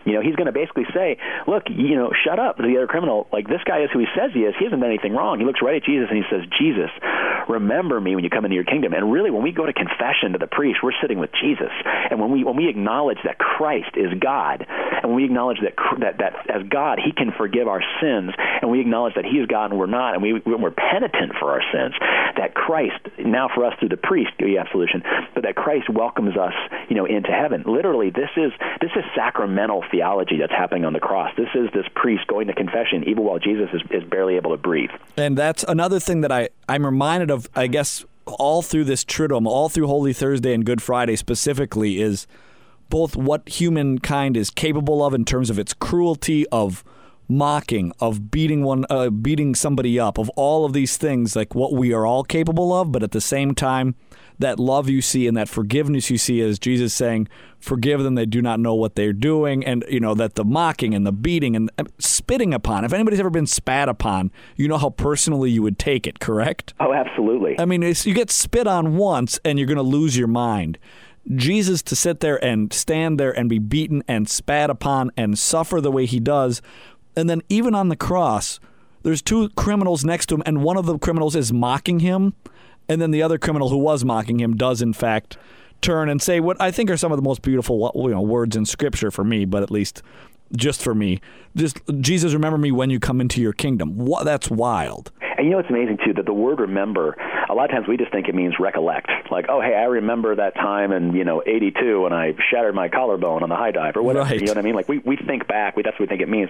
You know, he's going to basically say, "Look, you know, shut up." The other criminal, like this guy is who he says he is. He hasn't done anything wrong. He looks right at Jesus and he says, "Jesus, remember me when you come into your kingdom." And really, when we go to confession to the priest, we're sitting with Jesus. And when we when we acknowledge that Christ is God, and when we acknowledge that that that as God, He can forgive our sins, and we acknowledge that He is God and we're not, and we we're penitent for our sins, that Christ now for us through the priest, the absolution, but that Christ welcomes us, you know, into heaven. Literally, this is this is sacramental theology that's happening on the cross. This is this priest going to confession even while Jesus is, is barely able to breathe. And that's another thing that I, I'm reminded of, I guess, all through this Triduum, all through Holy Thursday and Good Friday specifically, is both what humankind is capable of in terms of its cruelty, of mocking, of beating one, uh, beating somebody up, of all of these things, like what we are all capable of, but at the same time, that love you see and that forgiveness you see is Jesus saying, "Forgive them; they do not know what they're doing," and you know that the mocking and the beating and um, spitting upon. If anybody's ever been spat upon, you know how personally you would take it. Correct? Oh, absolutely. I mean, you get spit on once, and you're going to lose your mind. Jesus to sit there and stand there and be beaten and spat upon and suffer the way he does, and then even on the cross, there's two criminals next to him, and one of the criminals is mocking him and then the other criminal who was mocking him does, in fact, turn and say what I think are some of the most beautiful you know, words in Scripture for me, but at least just for me. Just Jesus, remember me when you come into your kingdom. What, that's wild. And you know what's amazing too that the word remember. A lot of times we just think it means recollect. Like, oh hey, I remember that time in you know '82 when I shattered my collarbone on the high dive or whatever. Right. You know what I mean? Like we we think back. We, that's what we think it means.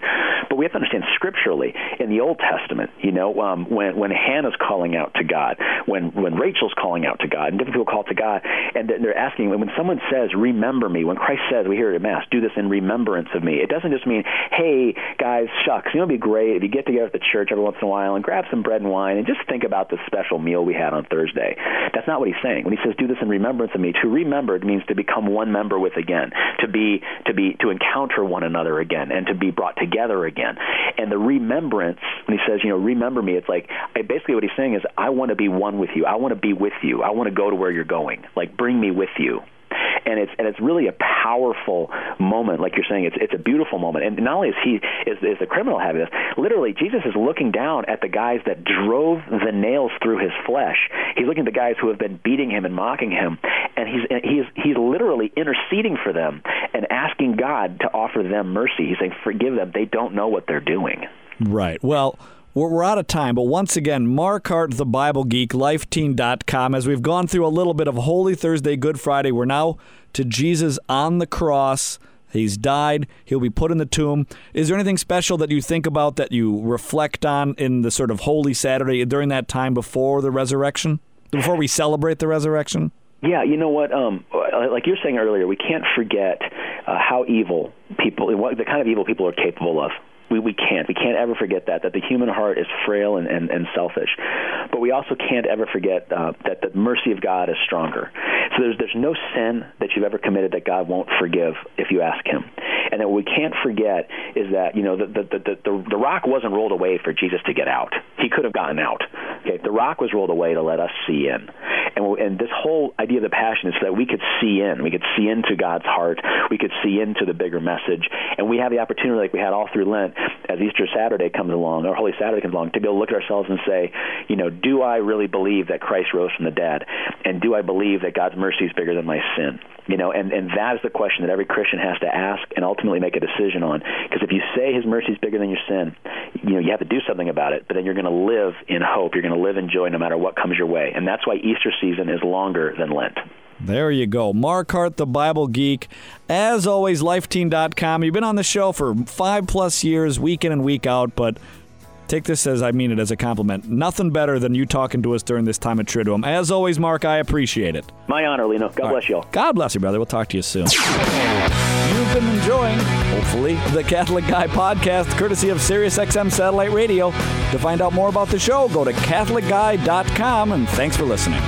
But we have to understand scripturally in the Old Testament. You know, um, when when Hannah's calling out to God, when when Rachel's calling out to God, and different people call to God, and they're asking when someone says, "Remember me," when Christ says, we hear it at Mass, "Do this in remembrance of me." It doesn't just mean, "Hey guys, shucks, you know, it'd be great if you get together at the church every once in a while and grab some bread and wine and just think about the special meal we had on Thursday." That's not what he's saying. When he says, "Do this in remembrance of me," to remember it means to become one member with again, to be to be to encounter one another again, and to be brought together again. And the remembrance, when he says, you know, remember me, it's like basically what he's saying is, I want to be one with you. I want to be with you. I want to go to where you're going. Like, bring me with you and it's and it's really a powerful moment, like you're saying. It's it's a beautiful moment, and not only is he is, is the criminal having this, literally Jesus is looking down at the guys that drove the nails through his flesh. He's looking at the guys who have been beating him and mocking him, and he's he's he's literally interceding for them and asking God to offer them mercy. He's saying, "Forgive them; they don't know what they're doing." Right. Well. We're out of time, but once again, Mark Hart, the Bible Geek, lifeteen.com. As we've gone through a little bit of Holy Thursday, Good Friday, we're now to Jesus on the cross. He's died. He'll be put in the tomb. Is there anything special that you think about that you reflect on in the sort of Holy Saturday during that time before the resurrection? Before we celebrate the resurrection? Yeah, you know what? Um, like you were saying earlier, we can't forget uh, how evil people, what the kind of evil people are capable of we, we can't. We can't ever forget that, that the human heart is frail and, and, and selfish. But we also can't ever forget uh, that the mercy of God is stronger. So there's, there's no sin that you've ever committed that God won't forgive if you ask Him. And that what we can't forget is that, you know, the, the, the, the, the rock wasn't rolled away for Jesus to get out. He could have gotten out. Okay, the rock was rolled away to let us see in. And, and this whole idea of the passion is so that we could see in. We could see into God's heart. We could see into the bigger message. And we have the opportunity, like we had all through Lent, as Easter Saturday comes along, or Holy Saturday comes along, to go look at ourselves and say, you know, do I really believe that Christ rose from the dead? And do I believe that God's mercy is bigger than my sin? You know, and, and that is the question that every Christian has to ask and ultimately make a decision on. Because if you say his mercy is bigger than your sin, you know, you have to do something about it, but then you're going to live in hope. You're going to live in joy no matter what comes your way. And that's why Easter season is longer than Lent. There you go. Mark Hart, the Bible Geek. As always, lifeteen.com. You've been on the show for five plus years, week in and week out, but take this as I mean it as a compliment. Nothing better than you talking to us during this time of Triduum. As always, Mark, I appreciate it. My honor, Lino. God All bless right. you all. God bless you, brother. We'll talk to you soon. You've been enjoying, hopefully, the Catholic Guy podcast, courtesy of SiriusXM Satellite Radio. To find out more about the show, go to CatholicGuy.com, and thanks for listening.